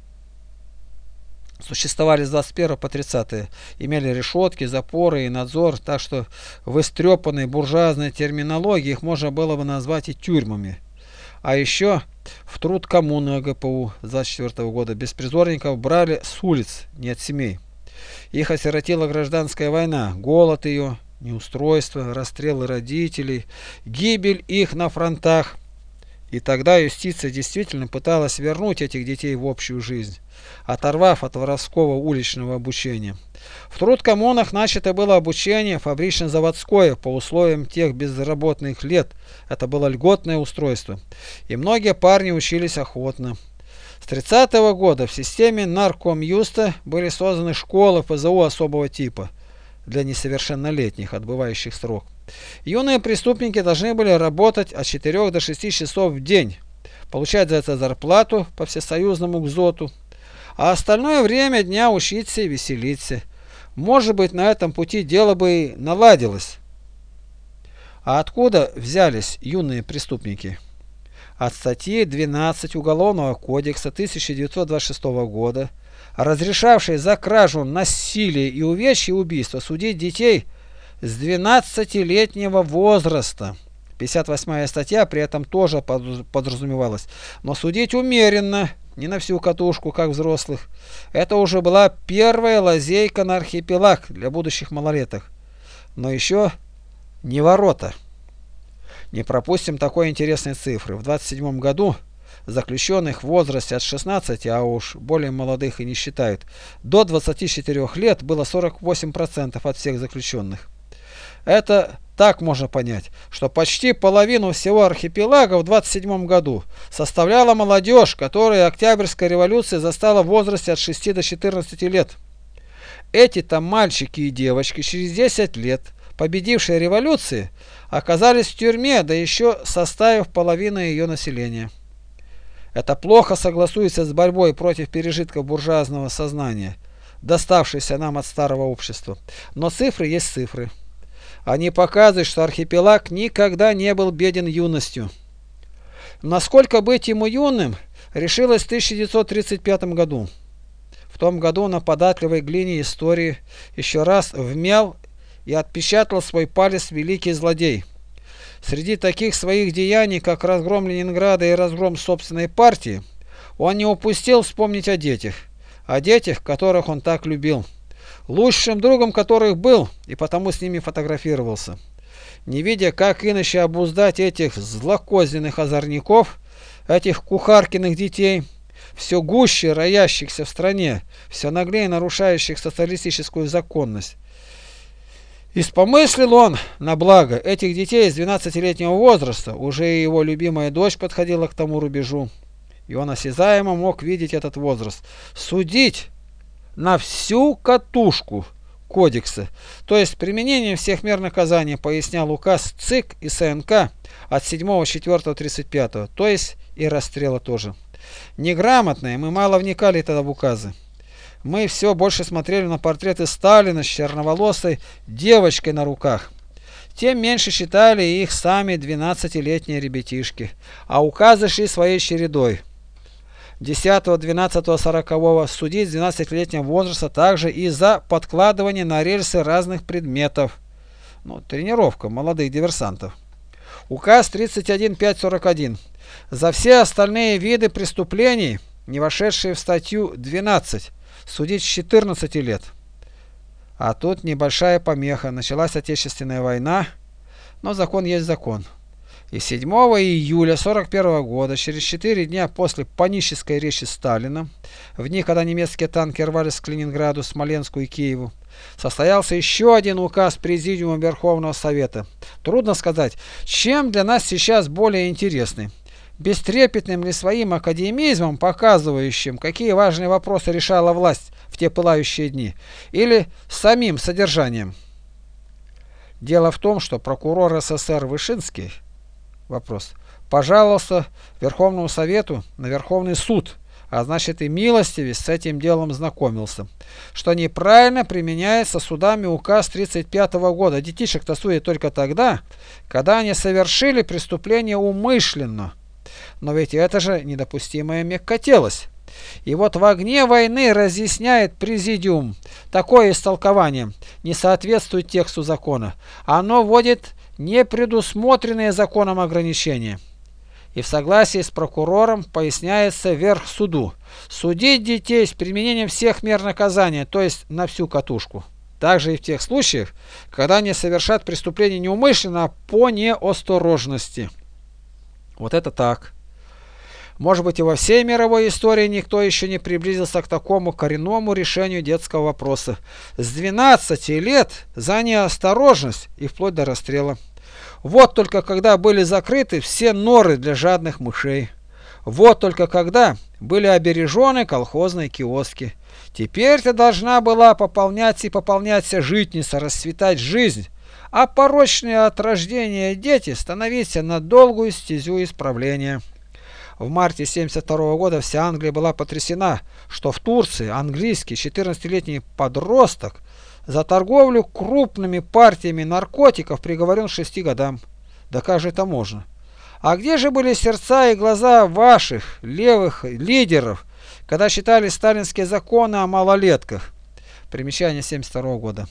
существовали с 21 по 30 имели решетки, запоры и надзор, так что в истрепанной буржуазной терминологии их можно было бы назвать и тюрьмами. А еще в труд коммуны ГПУ 24 года беспризорников брали с улиц, не от семей. Их осиротила гражданская война, голод ее, неустройство, расстрелы родителей, гибель их на фронтах. И тогда юстиция действительно пыталась вернуть этих детей в общую жизнь, оторвав от воровского уличного обучения. В труд коммунах начато было обучение фабрично-заводское по условиям тех безработных лет. Это было льготное устройство. И многие парни учились охотно. С 30 -го года в системе наркомюста были созданы школы ФЗУ особого типа для несовершеннолетних, отбывающих срок. Юные преступники должны были работать от 4 до 6 часов в день, получать за это зарплату по всесоюзному ГЗОТу, а остальное время дня учиться и веселиться. Может быть, на этом пути дело бы и наладилось. А откуда взялись юные преступники? От статьи 12 Уголовного кодекса 1926 года, разрешавшей за кражу, насилие и увечье убийства судить детей – с 12-летнего возраста. 58 статья при этом тоже подразумевалась. Но судить умеренно, не на всю катушку, как взрослых. Это уже была первая лазейка на архипелаг для будущих малолеток. Но еще не ворота. Не пропустим такой интересной цифры. В 27 году заключенных в возрасте от 16, а уж более молодых и не считают, до 24 лет было 48% от всех заключенных. Это так можно понять, что почти половину всего архипелага в 27 году составляла молодежь, которая Октябрьская революция застала в возрасте от 6 до 14 лет. Эти-то мальчики и девочки через 10 лет, победившие революции, оказались в тюрьме, да еще составив половину ее населения. Это плохо согласуется с борьбой против пережитков буржуазного сознания, доставшейся нам от старого общества. Но цифры есть цифры. Они показывают, что архипелаг никогда не был беден юностью. Насколько быть ему юным, решилось в 1935 году. В том году на податливой глине истории еще раз вмял и отпечатал свой палец великий злодей. Среди таких своих деяний, как разгром Ленинграда и разгром собственной партии, он не упустил вспомнить о детях, о детях, которых он так любил лучшим другом которых был и потому с ними фотографировался. Не видя, как иначе обуздать этих злокозненных озорников, этих кухаркиных детей, все гуще роящихся в стране, все наглее нарушающих социалистическую законность. Испомыслил он на благо этих детей с 12-летнего возраста, уже и его любимая дочь подходила к тому рубежу, и он осязаемо мог видеть этот возраст. Судить на всю катушку кодекса, то есть применение всех мер наказания, пояснял указ ЦИК и СНК от 7.4.35, то есть и расстрела тоже. Неграмотные, мы мало вникали тогда в указы. Мы все больше смотрели на портреты Сталина с черноволосой девочкой на руках. Тем меньше считали их сами 12-летние ребятишки, а указы шли своей чередой. 10-12-40 судить с 12-летнего возраста также и за подкладывание на рельсы разных предметов. Ну, тренировка молодых диверсантов. Указ 31.541. За все остальные виды преступлений, не вошедшие в статью 12, судить с 14 лет. А тут небольшая помеха. Началась Отечественная война, но закон есть закон. И 7 июля 41 года, через 4 дня после панической речи Сталина, в дни, когда немецкие танки рвались к Ленинграду, Смоленску и Киеву, состоялся еще один указ Президиума Верховного Совета. Трудно сказать, чем для нас сейчас более интересный. Бестрепетным ли своим академизмом, показывающим, какие важные вопросы решала власть в те пылающие дни, или самим содержанием. Дело в том, что прокурор СССР Вышинский Вопрос. Пожаловался Верховному Совету на Верховный суд, а значит и милостивец с этим делом знакомился, что неправильно применяется судами указ 35 -го года. Детишек-то судят только тогда, когда они совершили преступление умышленно. Но ведь это же недопустимое мягкотелость. И вот в огне войны разъясняет президиум. Такое истолкование не соответствует тексту закона. Оно вводит непредусмотренные законом ограничения. И в согласии с прокурором поясняется верх суду. Судить детей с применением всех мер наказания, то есть на всю катушку. Также и в тех случаях, когда они совершат преступление неумышленно, а по неосторожности. Вот это так. Может быть и во всей мировой истории никто еще не приблизился к такому коренному решению детского вопроса. С 12 лет за неосторожность и вплоть до расстрела. Вот только когда были закрыты все норы для жадных мышей. Вот только когда были обережены колхозные киоски. Теперь-то должна была пополняться и пополняться житница, расцветать жизнь, а порочные от рождения дети становиться на долгую стезю исправления. В марте 1972 года вся Англия была потрясена, что в Турции английский 14-летний подросток за торговлю крупными партиями наркотиков приговорен к 6 годам. Да как же это можно? А где же были сердца и глаза ваших левых лидеров, когда считали сталинские законы о малолетках? Примечание 1972 года.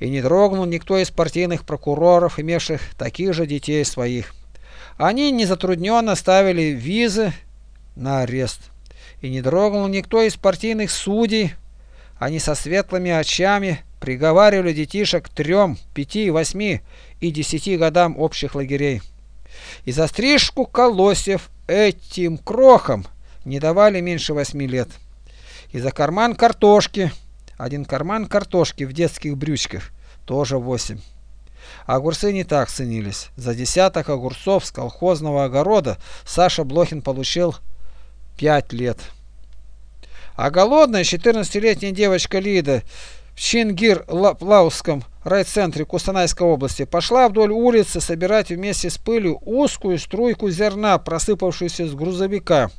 И не дрогнул никто из партийных прокуроров, имевших таких же детей своих. Они незатрудненно ставили визы на арест. И не дрогнул никто из партийных судей. Они со светлыми очами приговаривали детишек к трем, пяти, восьми и десяти годам общих лагерей. И за стрижку колосьев этим крохам не давали меньше восьми лет. И за карман картошки, один карман картошки в детских брючках, тоже восемь. Огурцы не так ценились. За десяток огурцов с колхозного огорода Саша Блохин получил 5 лет. А голодная 14-летняя девочка Лида в Чингир-Лауском райцентре Кустанайской области пошла вдоль улицы собирать вместе с пылью узкую струйку зерна, просыпавшуюся с грузовика,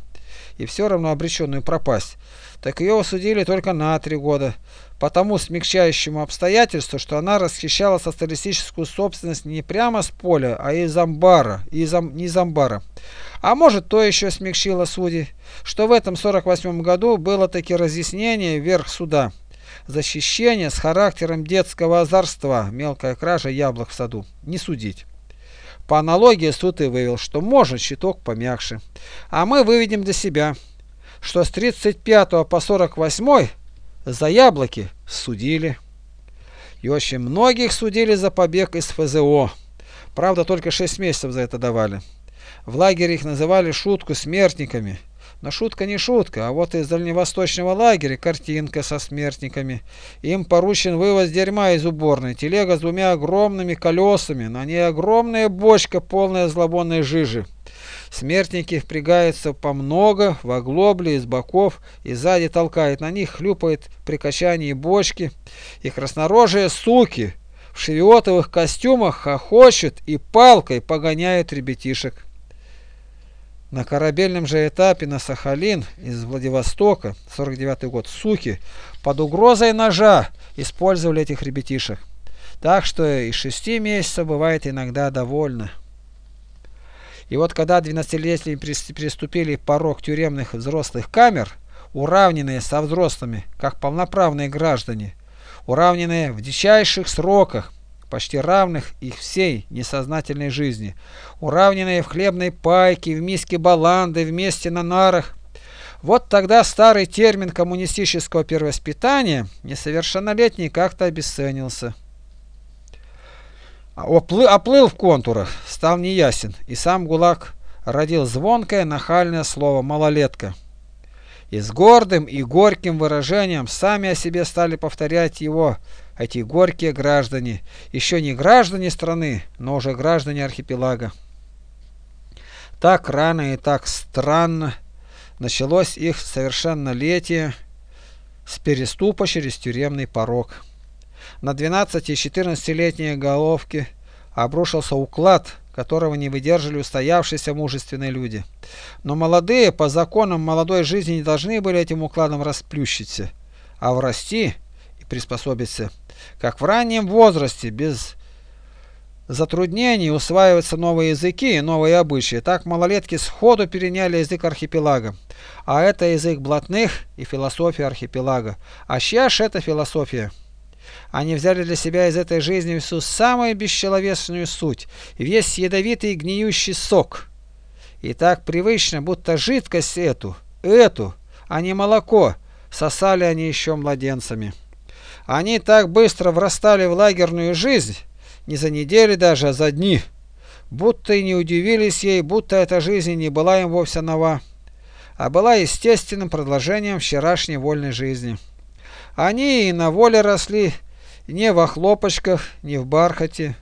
и все равно обреченную пропасть. Так ее осудили только на три года по тому смягчающему обстоятельству, что она расхищала социалистическую собственность не прямо с поля, а из амбара, из, ам, из амбара. А может, то еще смягчило судей, что в этом 48 году было таки разъяснение вверх суда. Защищение с характером детского озорства, мелкая кража яблок в саду. Не судить. По аналогии суд и вывел, что может щиток помягче. А мы выведем для себя, что с 35 по 48 за яблоки судили. И очень многих судили за побег из ФЗО. Правда, только 6 месяцев за это давали. В лагере их называли шутку смертниками. Но шутка не шутка, а вот из дальневосточного лагеря картинка со смертниками. Им поручен вывоз дерьма из уборной. Телега с двумя огромными колесами, на ней огромная бочка, полная злобонной жижи. Смертники впрягаются по много, в оглобли, из боков, и сзади толкает. На них хлюпает при качании бочки. И краснорожие суки в шевиотовых костюмах хохочут и палкой погоняют ребятишек. На корабельном же этапе на Сахалин из Владивостока, 49 год, суки под угрозой ножа использовали этих ребятишек. Так что и шести месяцев бывает иногда довольно. И вот когда 12-летние переступили порог тюремных взрослых камер, уравненные со взрослыми, как полноправные граждане, уравненные в дичайших сроках, почти равных их всей несознательной жизни, уравненные в хлебной пайке, в миске баланды, вместе на нарах. Вот тогда старый термин коммунистического первоспитания несовершеннолетний как-то обесценился. Оплыл, оплыл в контурах, стал неясен, и сам ГУЛАГ родил звонкое нахальное слово «малолетка». И с гордым и горьким выражением сами о себе стали повторять его эти горькие граждане, еще не граждане страны, но уже граждане архипелага. Так рано и так странно началось их совершеннолетие с переступа через тюремный порог. На 12- и 14-летние головки обрушился уклад, которого не выдержали устоявшиеся мужественные люди. Но молодые, по законам молодой жизни, не должны были этим укладом расплющиться, а врасти и приспособиться как в раннем возрасте без затруднений усваиваются новые языки и новые обычаи, так малолетки сходу переняли язык архипелага. А это язык блатных и философия архипелага. А ж это философия? Они взяли для себя из этой жизни всю самую бесчеловечную суть, весь ядовитый гниющий сок. И так привычно, будто жидкость эту, эту, а не молоко, сосали они еще младенцами. Они так быстро врастали в лагерную жизнь, не за недели даже, а за дни, будто и не удивились ей, будто эта жизнь не была им вовсе нова, а была естественным продолжением вчерашней вольной жизни. Они и на воле росли, не во хлопочках, не в бархате,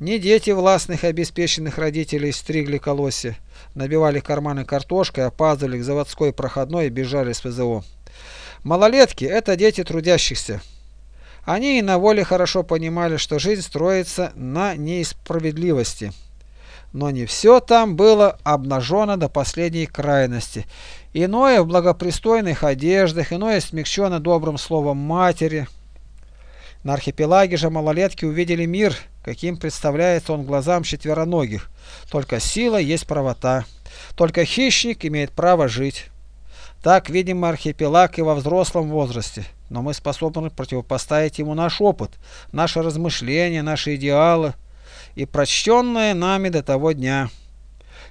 не дети властных обеспеченных родителей стригли колосья, набивали карманы картошкой, опаздывали к заводской проходной и бежали с ФЗО. Малолетки – это дети трудящихся. Они и на воле хорошо понимали, что жизнь строится на неисправедливости. Но не все там было обнажено до последней крайности. Иное в благопристойных одеждах, иное смягчено добрым словом матери. На архипелаге же малолетки увидели мир, каким представляется он глазам четвероногих. Только сила есть правота. Только хищник имеет право жить. Так видим архипелаг и во взрослом возрасте но мы способны противопоставить ему наш опыт, наши размышления, наши идеалы и прочтенное нами до того дня.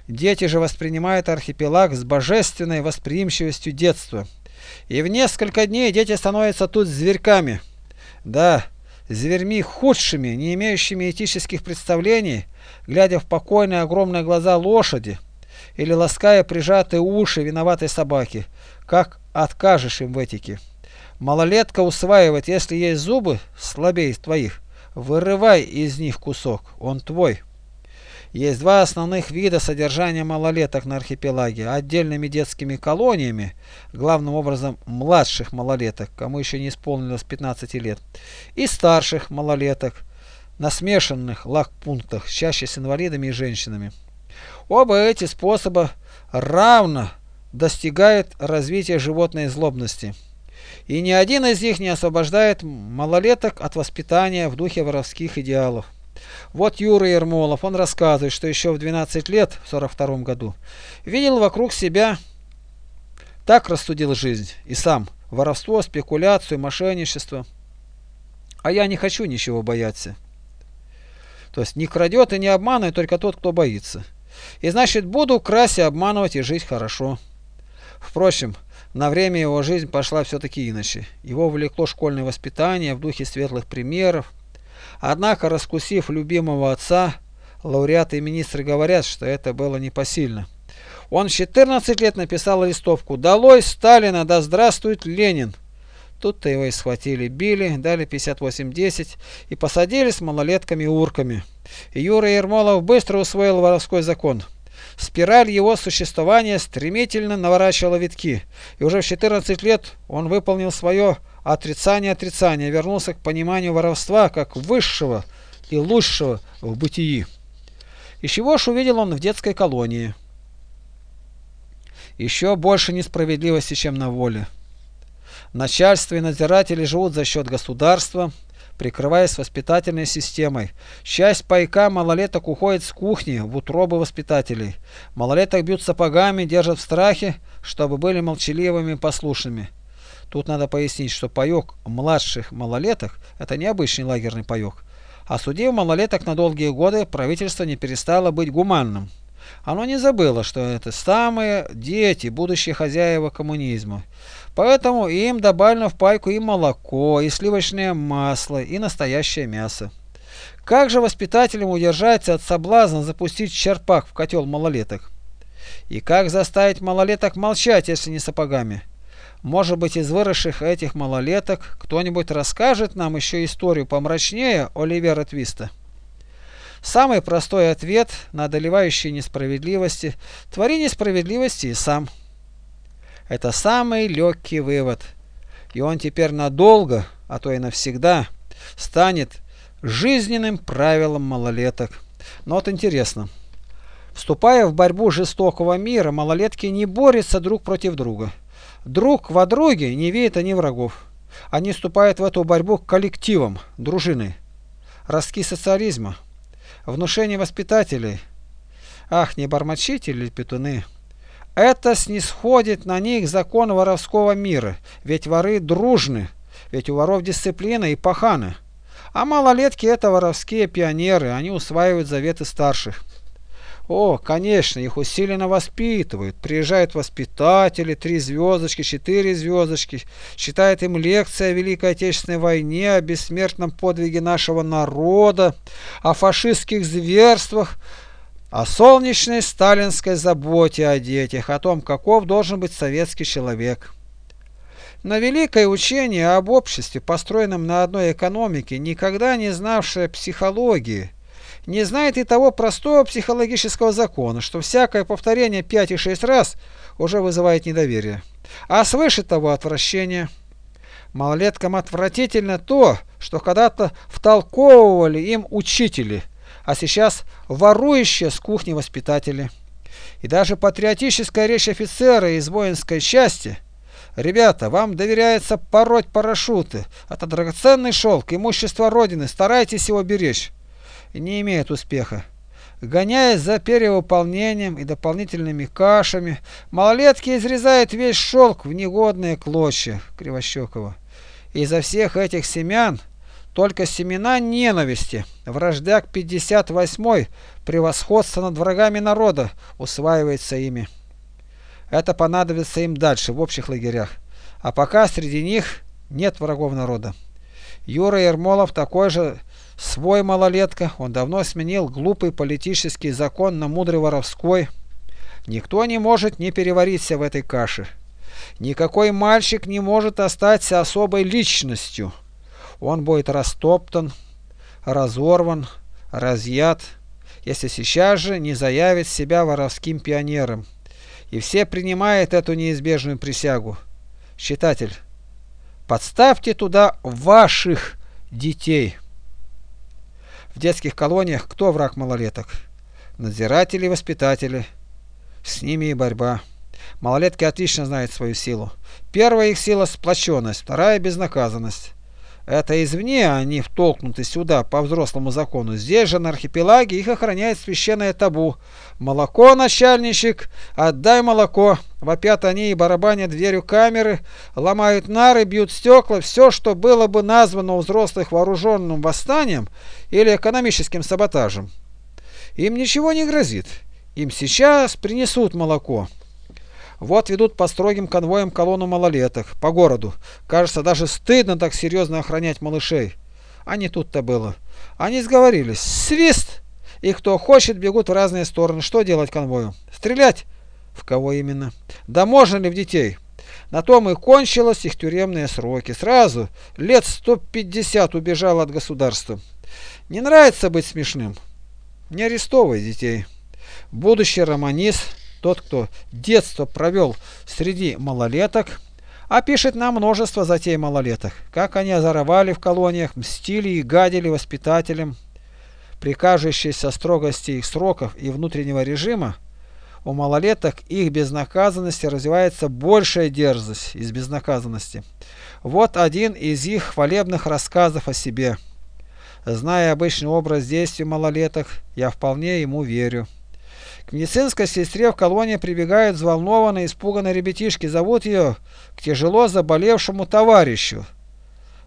Дети же воспринимают архипелаг с божественной восприимчивостью детства. И в несколько дней дети становятся тут зверьками. Да, зверьми худшими, не имеющими этических представлений, глядя в покойные огромные глаза лошади или лаская прижатые уши виноватой собаки. Как откажешь им в этике? Малолетка усваивает, если есть зубы слабее твоих, вырывай из них кусок, он твой. Есть два основных вида содержания малолеток на архипелаге. Отдельными детскими колониями, главным образом младших малолеток, кому еще не исполнилось 15 лет, и старших малолеток, на смешанных лагпунктах, чаще с инвалидами и женщинами. Оба эти способа равно достигают развития животной злобности и ни один из них не освобождает малолеток от воспитания в духе воровских идеалов. Вот Юра Ермолов, он рассказывает, что еще в 12 лет, в 42 году, видел вокруг себя, так рассудил жизнь, и сам, воровство, спекуляцию, мошенничество. А я не хочу ничего бояться. То есть не крадет и не обманывает только тот, кто боится. И значит, буду красть и обманывать и жить хорошо. Впрочем, на время его жизнь пошла все-таки иначе. Его влекло школьное воспитание в духе светлых примеров. Однако, раскусив любимого отца, лауреаты и министры говорят, что это было непосильно. Он в 14 лет написал листовку «Долой Сталина, да здравствует Ленин!» Тут-то его и схватили, били, дали 58-10 и посадили с малолетками-урками. Юра Ермолов быстро усвоил воровской закон – Спираль его существования стремительно наворачивала витки, и уже в 14 лет он выполнил свое отрицание отрицания, вернулся к пониманию воровства как высшего и лучшего в бытии. И чего ж увидел он в детской колонии? Еще больше несправедливости, чем на воле. Начальство и надзиратели живут за счет государства, прикрываясь воспитательной системой. Часть пайка малолеток уходит с кухни в утробы воспитателей. Малолеток бьют сапогами, держат в страхе, чтобы были молчаливыми и послушными. Тут надо пояснить, что паек младших малолеток – это необычный лагерный паек. Осудив малолеток на долгие годы, правительство не перестало быть гуманным. Оно не забыло, что это самые дети, будущие хозяева коммунизма. Поэтому им добавлено в пайку и молоко, и сливочное масло, и настоящее мясо. Как же воспитателям удержаться от соблазна запустить черпак в котел малолеток? И как заставить малолеток молчать, если не сапогами? Может быть, из выросших этих малолеток кто-нибудь расскажет нам еще историю помрачнее Оливера Твиста? Самый простой ответ на одолевающие несправедливости – твори несправедливости и сам. Это самый легкий вывод. И он теперь надолго, а то и навсегда, станет жизненным правилом малолеток. Но вот интересно. Вступая в борьбу жестокого мира, малолетки не борются друг против друга. Друг во друге не видят они врагов. Они вступают в эту борьбу коллективом, дружиной. Ростки социализма, внушение воспитателей. Ах, не бормочите ли петуны? Это снисходит на них закон воровского мира, ведь воры дружны, ведь у воров дисциплина и паханы. А малолетки это воровские пионеры, они усваивают заветы старших. О, конечно, их усиленно воспитывают. Приезжают воспитатели, три звездочки, четыре звездочки, читают им лекции о Великой Отечественной войне, о бессмертном подвиге нашего народа, о фашистских зверствах, о солнечной сталинской заботе о детях, о том, каков должен быть советский человек. На великое учение об обществе, построенном на одной экономике, никогда не знавшее психологии, не знает и того простого психологического закона, что всякое повторение 5 и 6 раз уже вызывает недоверие, а свыше того отвращение. Малолеткам отвратительно то, что когда-то втолковывали им учители, а сейчас ворующие с кухни воспитатели. И даже патриотическая речь офицера из воинской части Ребята, вам доверяется пороть парашюты. Это драгоценный шелк, имущество Родины. Старайтесь его беречь не имеет успеха. Гоняясь за перевыполнением и дополнительными кашами, малолетки изрезают весь шелк в негодные клочья Кривощекова. Из-за всех этих семян только семена ненависти, вражда к 58-й, превосходство над врагами народа усваивается ими. Это понадобится им дальше, в общих лагерях. А пока среди них нет врагов народа. Юра Ермолов такой же Свой малолетка, он давно сменил глупый политический закон на мудрый воровской. Никто не может не перевариться в этой каше. Никакой мальчик не может остаться особой личностью. Он будет растоптан, разорван, разъят, если сейчас же не заявит себя воровским пионером. И все принимают эту неизбежную присягу. Читатель, подставьте туда ваших детей. В детских колониях кто враг малолеток? Надзиратели и воспитатели. С ними и борьба. Малолетки отлично знают свою силу. Первая их сила – сплоченность, вторая – безнаказанность. Это извне они втолкнуты сюда по взрослому закону. Здесь же на архипелаге их охраняет священное табу. Молоко, начальничек, отдай молоко. Вопят они и барабанят дверью камеры, ломают нары, бьют стекла. Все, что было бы названо у взрослых вооруженным восстанием или экономическим саботажем. Им ничего не грозит. Им сейчас принесут молоко. Вот ведут по строгим конвоям колонну малолеток по городу. Кажется, даже стыдно так серьезно охранять малышей. Не тут-то было. Они сговорились. Свист! И кто хочет, бегут в разные стороны. Что делать конвою? Стрелять? В кого именно? Да можно ли в детей? На том и кончилось их тюремные сроки. Сразу лет 150 убежал от государства. Не нравится быть смешным? Не арестовывай детей. Будущий романист тот, кто детство провел среди малолеток, опишет нам множество затей малолеток, как они озоровали в колониях, мстили и гадили воспитателям. При кажущейся строгости их сроков и внутреннего режима, У малолеток их безнаказанности развивается большая дерзость из безнаказанности. Вот один из их хвалебных рассказов о себе. Зная обычный образ действий малолеток, я вполне ему верю. К медицинской сестре в колонии прибегают взволнованные, испуганные ребятишки. Зовут ее к тяжело заболевшему товарищу.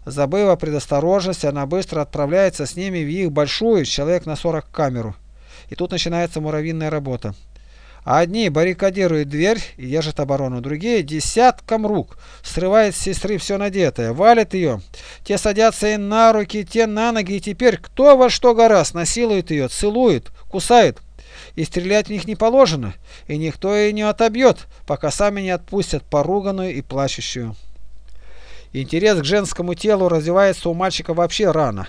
Забыв о предосторожности, она быстро отправляется с ними в их большую, человек на 40 камеру. И тут начинается муравьиная работа. Одни баррикадируют дверь и держат оборону, другие десятком рук срывают с сестры все надетое, валят ее. Те садятся и на руки, те на ноги, и теперь кто во что гораст насилует ее, целует, кусает. И стрелять в них не положено, и никто ее не отобьет, пока сами не отпустят поруганную и плачущую. Интерес к женскому телу развивается у мальчика вообще рано.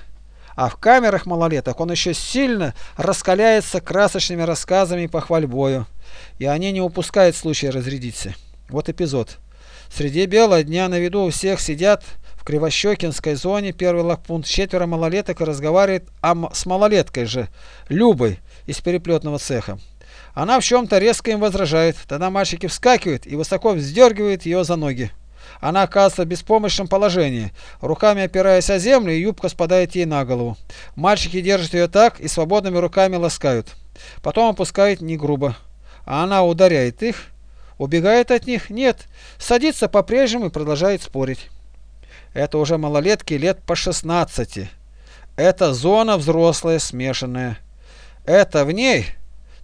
А в камерах малолеток он еще сильно раскаляется красочными рассказами и похвальбою и они не упускают случая разрядиться. Вот эпизод. Среди бела дня на виду у всех сидят в Кривощекинской зоне первый лагпункт четверо малолеток и разговаривает с малолеткой же, Любой из переплетного цеха. Она в чем-то резко им возражает. Тогда мальчики вскакивают и высоко вздергивают ее за ноги. Она оказывается в беспомощном положении. Руками опираясь о землю, и юбка спадает ей на голову. Мальчики держат ее так и свободными руками ласкают. Потом опускают не грубо а она ударяет их, убегает от них, нет, садится по-прежнему и продолжает спорить. Это уже малолетки лет по 16. Это зона взрослая смешанная. Это в ней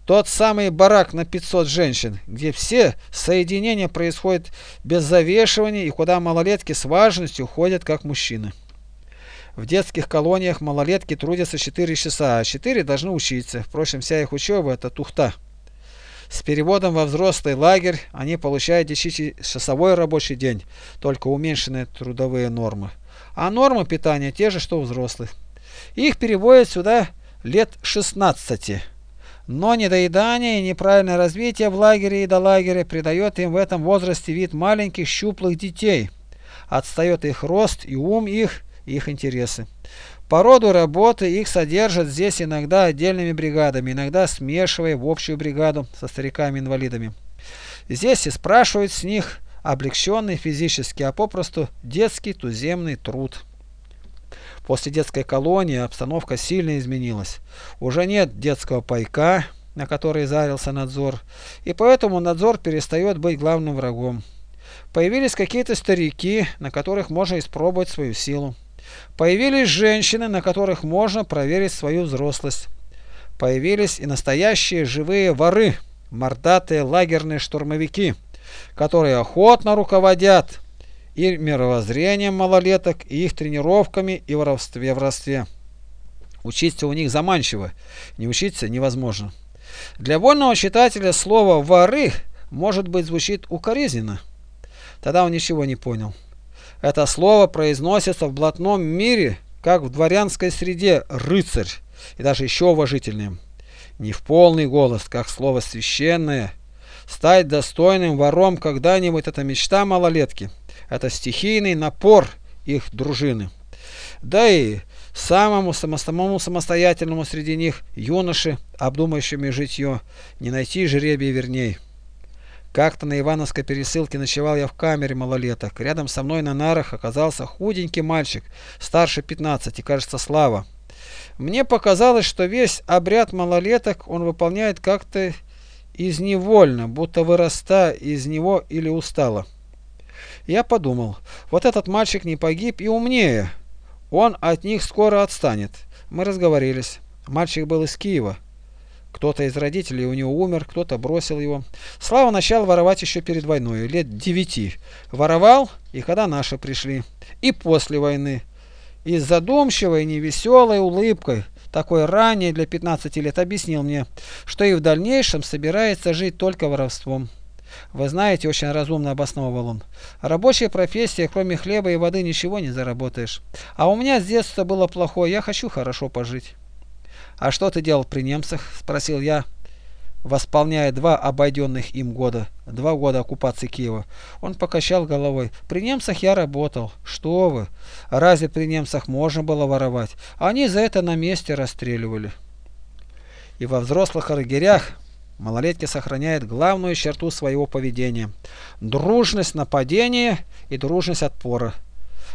тот самый барак на 500 женщин, где все соединения происходят без завешивания и куда малолетки с важностью ходят как мужчины. В детских колониях малолетки трудятся 4 часа, а 4 должны учиться. Впрочем, вся их учеба это тухта. С переводом во взрослый лагерь они получают часовой рабочий день, только уменьшенные трудовые нормы. А нормы питания те же, что у взрослых. Их переводят сюда лет 16. Но недоедание и неправильное развитие в лагере и до лагеря придает им в этом возрасте вид маленьких щуплых детей. Отстает их рост и ум их, их интересы. По роду работы их содержат здесь иногда отдельными бригадами, иногда смешивая в общую бригаду со стариками-инвалидами. Здесь и спрашивают с них облегченный физически, а попросту детский туземный труд. После детской колонии обстановка сильно изменилась. Уже нет детского пайка, на который зарился надзор, и поэтому надзор перестает быть главным врагом. Появились какие-то старики, на которых можно испробовать свою силу. Появились женщины, на которых можно проверить свою взрослость. Появились и настоящие живые воры, мордатые лагерные штурмовики, которые охотно руководят и мировоззрением малолеток, и их тренировками и воровстве в воровстве. Учиться у них заманчиво, не учиться невозможно. Для вольного читателя слово «воры» может быть звучит укоризненно. Тогда он ничего не понял. Это слово произносится в блатном мире, как в дворянской среде рыцарь, и даже еще уважительнее. Не в полный голос, как слово священное. Стать достойным вором когда-нибудь – это мечта малолетки. Это стихийный напор их дружины. Да и самому, самому самостоятельному среди них юноше, обдумающими житье, не найти жребий верней. Как-то на Ивановской пересылке ночевал я в камере малолеток. Рядом со мной на нарах оказался худенький мальчик, старше 15, кажется, Слава. Мне показалось, что весь обряд малолеток он выполняет как-то изневольно, будто вырастая из него или устало. Я подумал, вот этот мальчик не погиб и умнее. Он от них скоро отстанет. Мы разговорились. Мальчик был из Киева. Кто-то из родителей у него умер, кто-то бросил его. Слава начал воровать еще перед войной, лет девяти. Воровал, и когда наши пришли. И после войны. И с задумчивой, невеселой улыбкой, такой ранее для 15 лет, объяснил мне, что и в дальнейшем собирается жить только воровством. Вы знаете, очень разумно обосновывал он. Рабочая профессия, кроме хлеба и воды, ничего не заработаешь. А у меня с детства было плохое, я хочу хорошо пожить. «А что ты делал при немцах?» – спросил я, восполняя два обойденных им года, два года оккупации Киева. Он покачал головой. «При немцах я работал. Что вы? Разве при немцах можно было воровать? Они за это на месте расстреливали». И во взрослых лагерях малолетки сохраняют главную черту своего поведения – дружность нападения и дружность отпора.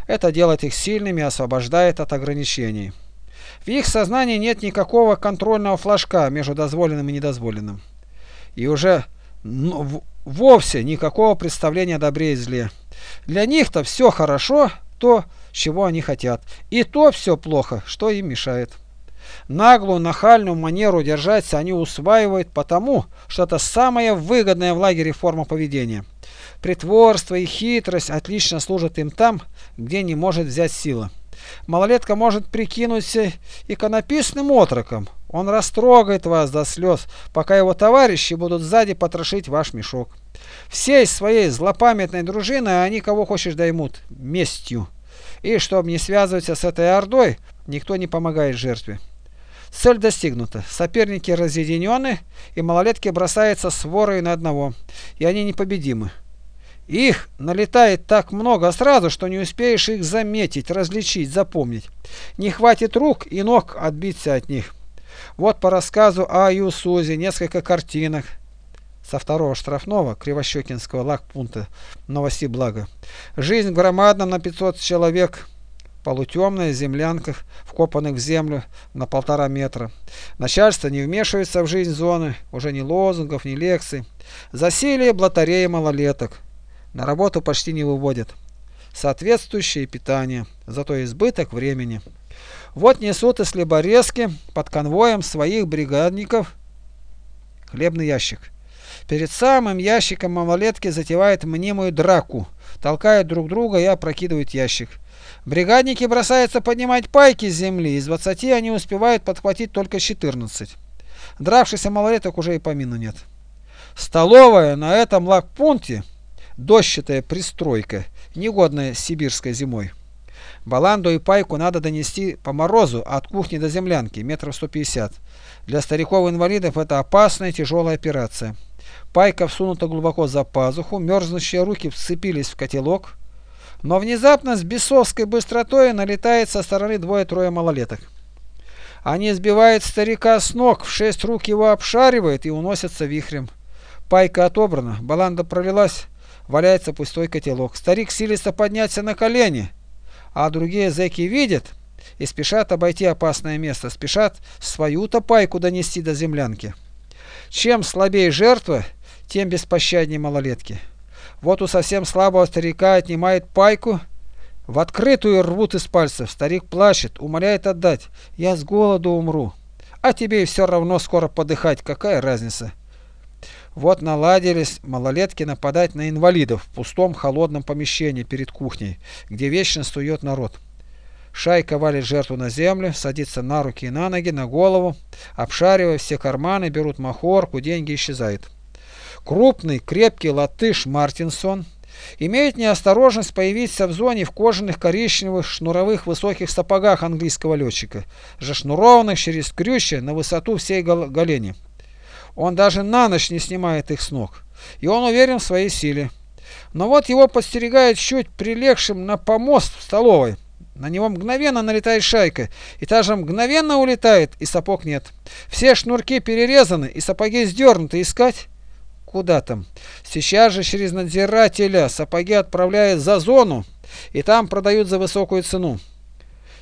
Это делает их сильными и освобождает от ограничений. В их сознании нет никакого контрольного флажка между дозволенным и недозволенным. И уже вовсе никакого представления о добре и зле. Для них-то все хорошо, то, чего они хотят, и то все плохо, что им мешает. Наглую, нахальную манеру держаться они усваивают потому, что это самая выгодная в лагере форма поведения. Притворство и хитрость отлично служат им там, где не может взять сила. Малолетка может прикинуться иконописным отроком. Он растрогает вас до слез, пока его товарищи будут сзади потрошить ваш мешок. Всей своей злопамятной дружиной они кого хочешь доймут местью. И чтобы не связываться с этой ордой, никто не помогает жертве. Цель достигнута. Соперники разъединены, и малолетки бросаются с ворой на одного, и они непобедимы. Их налетает так много сразу, что не успеешь их заметить, различить, запомнить. Не хватит рук и ног отбиться от них. Вот по рассказу о Юсузе несколько картинок со второго штрафного Кривощекинского лагпункта новости блага. Жизнь в громадном на 500 человек полутемная землянках, вкопанных в землю на полтора метра. Начальство не вмешивается в жизнь зоны, уже ни лозунгов, ни лекций. Засилие блатареи малолеток. На работу почти не выводят. Соответствующее питание, зато избыток времени. Вот несут из хлеборезки под конвоем своих бригадников хлебный ящик. Перед самым ящиком малолетки затевают мнимую драку, толкают друг друга и опрокидывают ящик. Бригадники бросаются поднимать пайки с земли, из 20 они успевают подхватить только 14. Дравшихся малолеток уже и помину нет. Столовая на этом лагпункте дощатая пристройка, негодная сибирской зимой. Баланду и пайку надо донести по морозу от кухни до землянки, метров 150. Для стариков-инвалидов это опасная тяжелая операция. Пайка всунута глубоко за пазуху, мерзнущие руки вцепились в котелок, но внезапно с бесовской быстротой налетает со стороны двое-трое малолеток. Они сбивают старика с ног, в шесть рук его обшаривают и уносятся вихрем. Пайка отобрана, баланда пролилась, валяется пустой котелок. Старик силится подняться на колени, а другие зэки видят и спешат обойти опасное место, спешат свою-то пайку донести до землянки. Чем слабее жертва, тем беспощаднее малолетки. Вот у совсем слабого старика отнимает пайку, в открытую рвут из пальцев. Старик плачет, умоляет отдать. Я с голоду умру. А тебе и все равно скоро подыхать, какая разница? Вот наладились малолетки нападать на инвалидов в пустом холодном помещении перед кухней, где вечно стует народ. Шайка валит жертву на землю, садится на руки и на ноги, на голову, обшаривая все карманы, берут махорку, деньги исчезают. Крупный, крепкий латыш Мартинсон имеет неосторожность появиться в зоне в кожаных коричневых шнуровых высоких сапогах английского летчика, зашнурованных через крючья на высоту всей голени. Он даже на ночь не снимает их с ног. И он уверен в своей силе. Но вот его подстерегает чуть прилегшим на помост в столовой. На него мгновенно налетает шайка, и та же мгновенно улетает, и сапог нет. Все шнурки перерезаны, и сапоги сдернуты. Искать? Куда там? Сейчас же через надзирателя сапоги отправляют за зону, и там продают за высокую цену.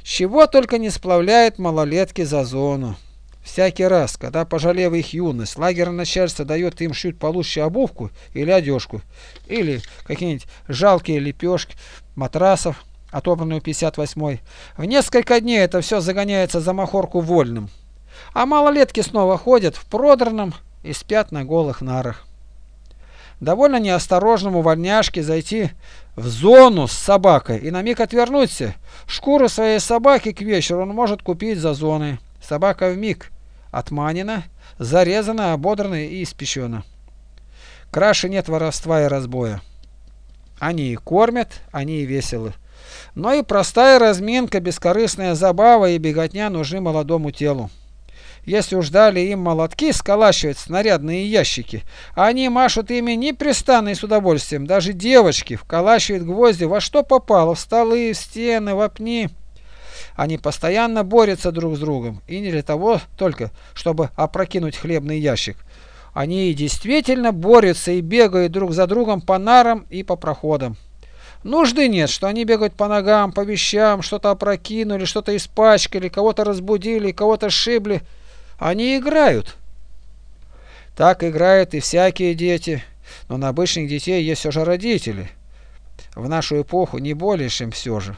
Чего только не сплавляет малолетки за зону. Всякий раз, когда, пожалев их юность, лагерное начальство дает им шить получше обувку или одежку, или какие-нибудь жалкие лепешки, матрасов, отобранную 58-й, в несколько дней это все загоняется за махорку вольным. А малолетки снова ходят в продранном и спят на голых нарах. Довольно неосторожному вольняшке зайти в зону с собакой и на миг отвернуться. Шкуру своей собаки к вечеру он может купить за зоной. Собака в миг отманена, зарезана, ободрана и испечена. Краше нет воровства и разбоя. Они и кормят, они и веселы. Но и простая разминка, бескорыстная забава и беготня нужны молодому телу. Если уж дали им молотки сколачивать снарядные ящики, они машут ими непрестанно и с удовольствием. Даже девочки вколачивают гвозди во что попало, в столы, в стены, в опни. Они постоянно борются друг с другом, и не для того только, чтобы опрокинуть хлебный ящик. Они действительно борются и бегают друг за другом по нарам и по проходам. Нужды нет, что они бегают по ногам, по вещам, что-то опрокинули, что-то испачкали, кого-то разбудили, кого-то шибли. Они играют. Так играют и всякие дети, но на обычных детей есть все же родители. В нашу эпоху не более, чем все же.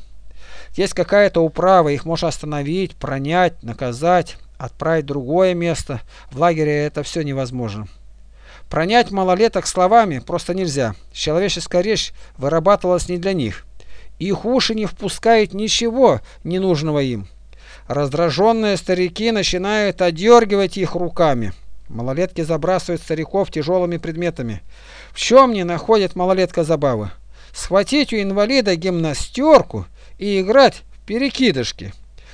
Есть какая-то управа, их можно остановить, пронять, наказать, отправить в другое место. В лагере это все невозможно. Пронять малолеток словами просто нельзя. Человеческая речь вырабатывалась не для них. Их уши не впускают ничего ненужного им. Раздраженные старики начинают одергивать их руками. Малолетки забрасывают стариков тяжелыми предметами. В чем не находит малолетка забавы? Схватить у инвалида гимнастерку и играть в перекидышки.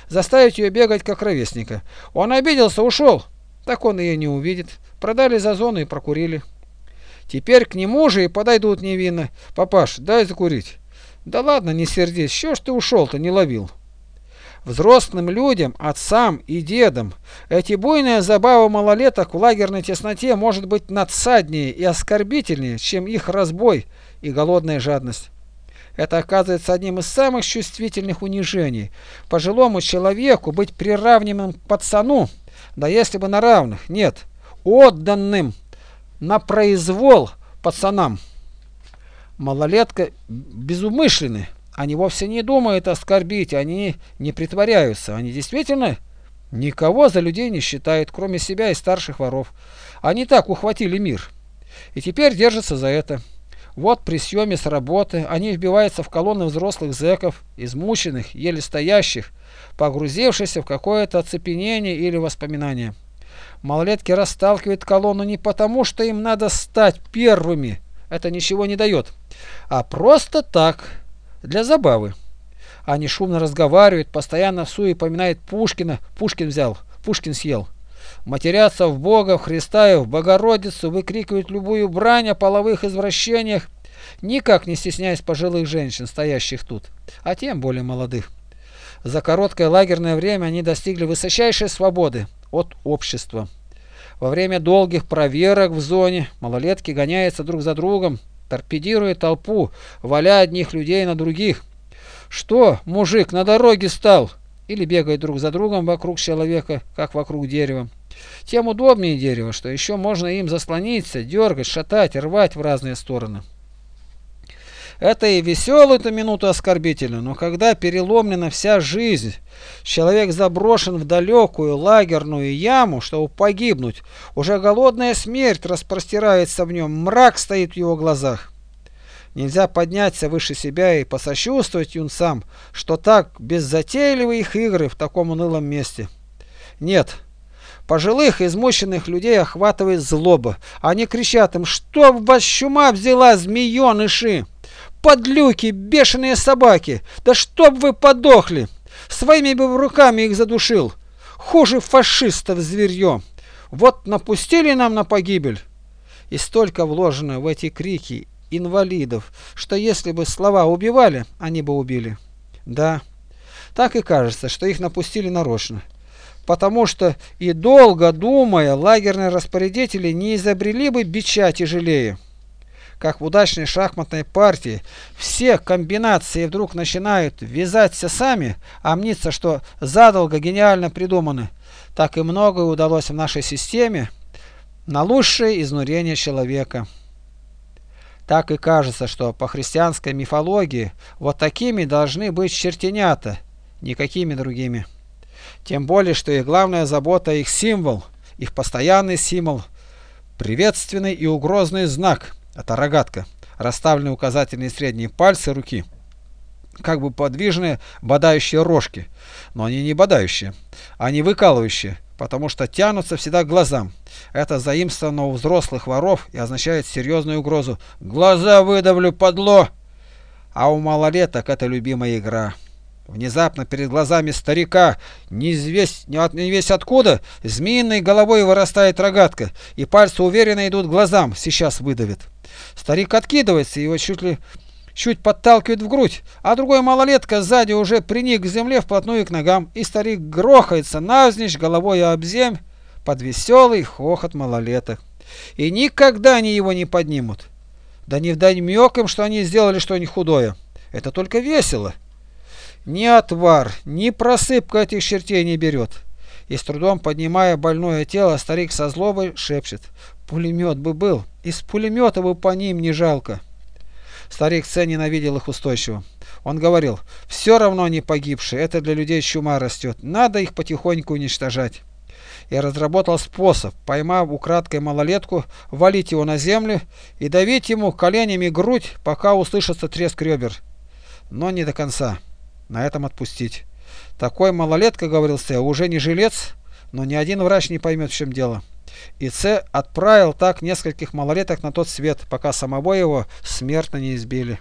Заставить ее бегать как ровесника. Он обиделся, ушел. Так он ее не увидит. Продали за зону и прокурили. Теперь к нему же и подойдут невинно. Папаш, дай закурить. Да ладно, не сердись, что ж ты ушел-то, не ловил. Взрослым людям, отцам и дедам, эти буйные забавы малолеток в лагерной тесноте может быть надсаднее и оскорбительнее, чем их разбой и голодная жадность. Это оказывается одним из самых чувствительных унижений. Пожилому человеку быть приравненным к пацану, да если бы на равных, нет, отданным на произвол пацанам. Малолетка безумышленны, они вовсе не думают оскорбить, они не притворяются, они действительно никого за людей не считают, кроме себя и старших воров. Они так ухватили мир. И теперь держатся за это. Вот при съеме с работы они вбиваются в колонны взрослых зэков, измученных, еле стоящих, погрузившихся в какое-то оцепенение или воспоминание. Малолетки расталкивают колонну не потому, что им надо стать первыми, это ничего не дает, а просто так, для забавы. Они шумно разговаривают, постоянно в суе поминают Пушкина, Пушкин взял, Пушкин съел. Матерятся в Бога, в Христа и в Богородицу, выкрикивают любую брань о половых извращениях, никак не стесняясь пожилых женщин, стоящих тут, а тем более молодых. За короткое лагерное время они достигли высочайшей свободы от общества. Во время долгих проверок в зоне малолетки гоняются друг за другом, торпедируя толпу, валя одних людей на других. Что, мужик, на дороге стал? Или бегает друг за другом вокруг человека, как вокруг дерева. Тем удобнее дерево, что еще можно им заслониться, дергать, шатать, рвать в разные стороны. Это и веселую-то минуту оскорбительно, но когда переломлена вся жизнь, человек заброшен в далекую лагерную яму, чтобы погибнуть, уже голодная смерть распростирается в нем, мрак стоит в его глазах. Нельзя подняться выше себя и посочувствовать юнцам, что так беззатейливы их игры в таком унылом месте. Нет, пожилых измученных людей охватывает злоба. Они кричат им, что в вас чума взяла змееныши? Подлюки, бешеные собаки! Да чтоб вы подохли! Своими бы руками их задушил! Хуже фашистов зверье! Вот напустили нам на погибель! И столько вложено в эти крики инвалидов, что если бы слова убивали, они бы убили. Да, так и кажется, что их напустили нарочно. Потому что и долго думая, лагерные распорядители не изобрели бы бича тяжелее как в удачной шахматной партии, все комбинации вдруг начинают вязаться сами, а мнится, что задолго гениально придуманы, так и многое удалось в нашей системе на лучшее изнурение человека. Так и кажется, что по христианской мифологии вот такими должны быть чертенята, никакими другими. Тем более, что их главная забота их символ, их постоянный символ, приветственный и угрозный знак – это рогатка. Расставлены указательные и средние пальцы руки. Как бы подвижные, бодающие рожки. Но они не бодающие. Они выкалывающие, потому что тянутся всегда к глазам. Это заимствовано у взрослых воров и означает серьезную угрозу. «Глаза выдавлю, подло!» А у малолеток это любимая игра. Внезапно перед глазами старика, неизвесть, не весь откуда, змеиной головой вырастает рогатка, и пальцы уверенно идут к глазам, сейчас выдавит. Старик откидывается, его чуть ли чуть подталкивает в грудь, а другой малолетка сзади уже приник к земле вплотную к ногам, и старик грохается навзничь головой об земь под веселый хохот малолеток. И никогда они его не поднимут. Да не вдомек им, что они сделали что-нибудь худое. Это только весело. Ни отвар, ни просыпка этих чертей не берет. И с трудом поднимая больное тело, старик со злобой шепчет. Пулемет бы был, из пулемета бы по ним не жалко. Старик Це ненавидел их устойчиво. Он говорил, все равно они погибшие, это для людей чума растет, надо их потихоньку уничтожать. И разработал способ, поймав украдкой малолетку, валить его на землю и давить ему коленями грудь, пока услышится треск ребер. Но не до конца. На этом отпустить. Такой малолетка, говорил Це, уже не жилец, но ни один врач не поймет, в чем дело. И Це отправил так нескольких малолеток на тот свет, пока самого его смертно не избили.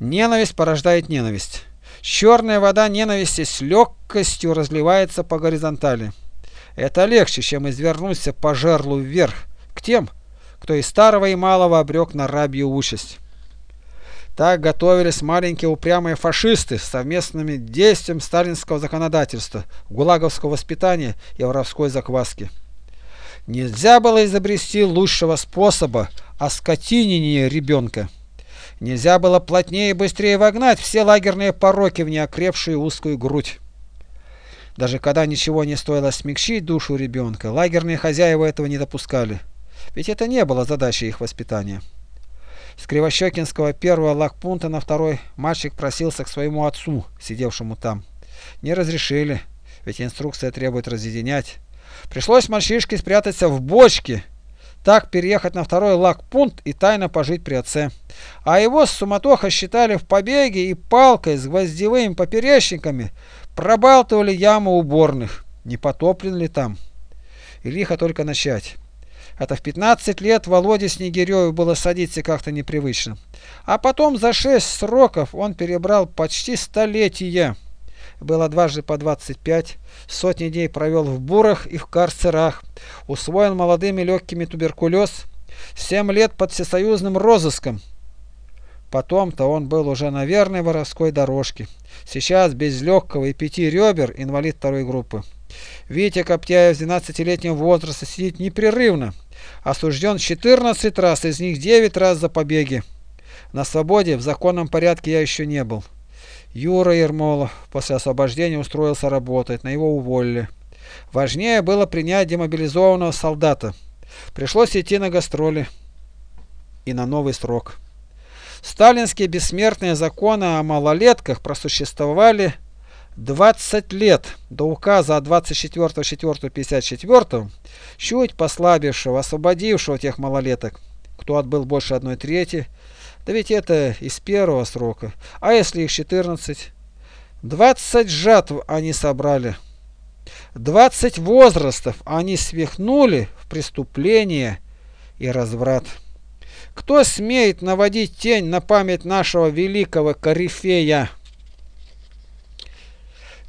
Ненависть порождает ненависть. Черная вода ненависти с легкостью разливается по горизонтали. Это легче, чем извернуться по жерлу вверх, к тем, кто и старого и малого обрек на рабью участь. Так готовились маленькие упрямые фашисты с совместными действием сталинского законодательства, гулаговского воспитания и воровской закваски. Нельзя было изобрести лучшего способа оскотинения ребенка. Нельзя было плотнее и быстрее вогнать все лагерные пороки в неокрепшую узкую грудь. Даже когда ничего не стоило смягчить душу ребенка, лагерные хозяева этого не допускали. Ведь это не было задачей их воспитания. С Кривощекинского первого лагпунта на второй мальчик просился к своему отцу, сидевшему там. Не разрешили, ведь инструкция требует разъединять. Пришлось мальчишке спрятаться в бочке, так переехать на второй лагпунт и тайно пожить при отце. А его с суматоха считали в побеге и палкой с гвоздевыми поперечниками пробалтывали яму уборных. Не потоплен ли там? И лихо только начать. Это в 15 лет Володе Снегиреву было садиться как-то непривычно. А потом за шесть сроков он перебрал почти столетия. Было дважды по 25, сотни дней провел в бурах и в карцерах, усвоил молодыми легкими туберкулез, семь лет под всесоюзным розыском. Потом-то он был уже на верной воровской дорожке. Сейчас без легкого и пяти ребер инвалид второй группы. Витя Коптяев с 12-летнего возраста сидит непрерывно. Осужден 14 раз, из них 9 раз за побеги. На свободе в законном порядке я еще не был. Юра Ермолов после освобождения устроился работать, на его уволили. Важнее было принять демобилизованного солдата. Пришлось идти на гастроли и на новый срок. Сталинские бессмертные законы о малолетках просуществовали 20 лет до указа от 24.04.54, чуть послабившего, освободившего тех малолеток, кто отбыл больше одной трети, да ведь это из первого срока, а если их 14? 20 жатв они собрали, 20 возрастов они свихнули в преступление и разврат. Кто смеет наводить тень на память нашего великого корифея?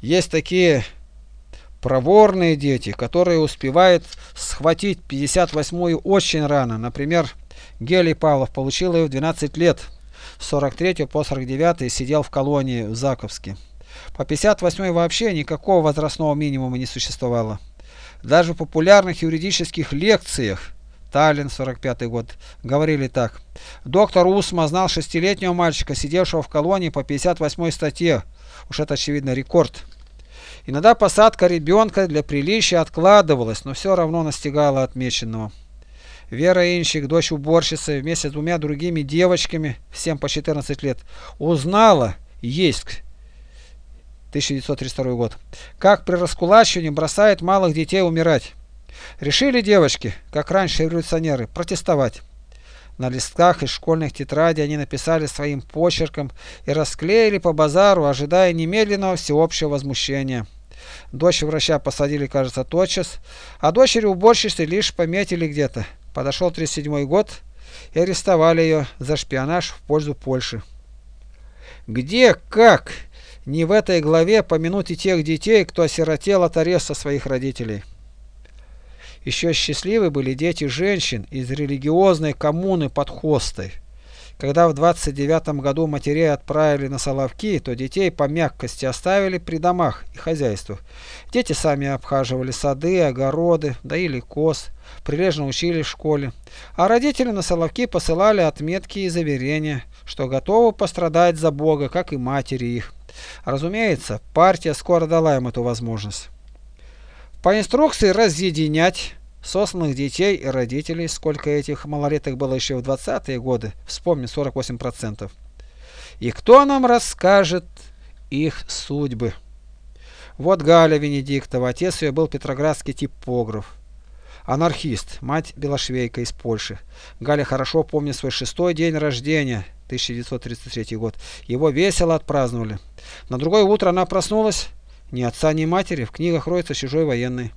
Есть такие проворные дети, которые успевают схватить 58-ю очень рано. Например, Гелий Павлов получил ее в 12 лет. С 43 по 49 сидел в колонии в Заковске. По 58 вообще никакого возрастного минимума не существовало. Даже в популярных юридических лекциях Таллин, 45 год, говорили так. Доктор Усма знал шестилетнего мальчика, сидевшего в колонии по 58 статье. Уж это, очевидно, рекорд. Иногда посадка ребенка для приличия откладывалась, но все равно настигала отмеченного. Вера Инщик, дочь уборщицы, вместе с двумя другими девочками, всем по 14 лет, узнала, есть 1932 год, как при раскулачивании бросает малых детей умирать. Решили девочки, как раньше революционеры, протестовать. На листках из школьных тетрадей они написали своим почерком и расклеили по базару, ожидая немедленного всеобщего возмущения. Дочь врача посадили, кажется, тотчас, а дочери уборщицы лишь пометили где-то. Подошел 37 год и арестовали ее за шпионаж в пользу Польши. Где, как, не в этой главе помянуть и тех детей, кто осиротел от ареста своих родителей. Еще счастливы были дети женщин из религиозной коммуны под Хостой. Когда в 29 году матерей отправили на Соловки, то детей по мягкости оставили при домах и хозяйствах. Дети сами обхаживали сады, огороды, доили коз, прилежно учились в школе. А родители на Соловки посылали отметки и заверения, что готовы пострадать за Бога, как и матери их. Разумеется, партия скоро дала им эту возможность. По инструкции разъединять Сосланных детей и родителей, сколько этих малолеток было еще в 20-е годы, вспомни, 48%. И кто нам расскажет их судьбы? Вот Галя Венедиктова, отец ее был петроградский типограф. Анархист, мать Белошвейка из Польши. Галя хорошо помнит свой шестой день рождения, 1933 год. Его весело отпраздновали. На другое утро она проснулась, ни отца, ни матери, в книгах роется чужой военный.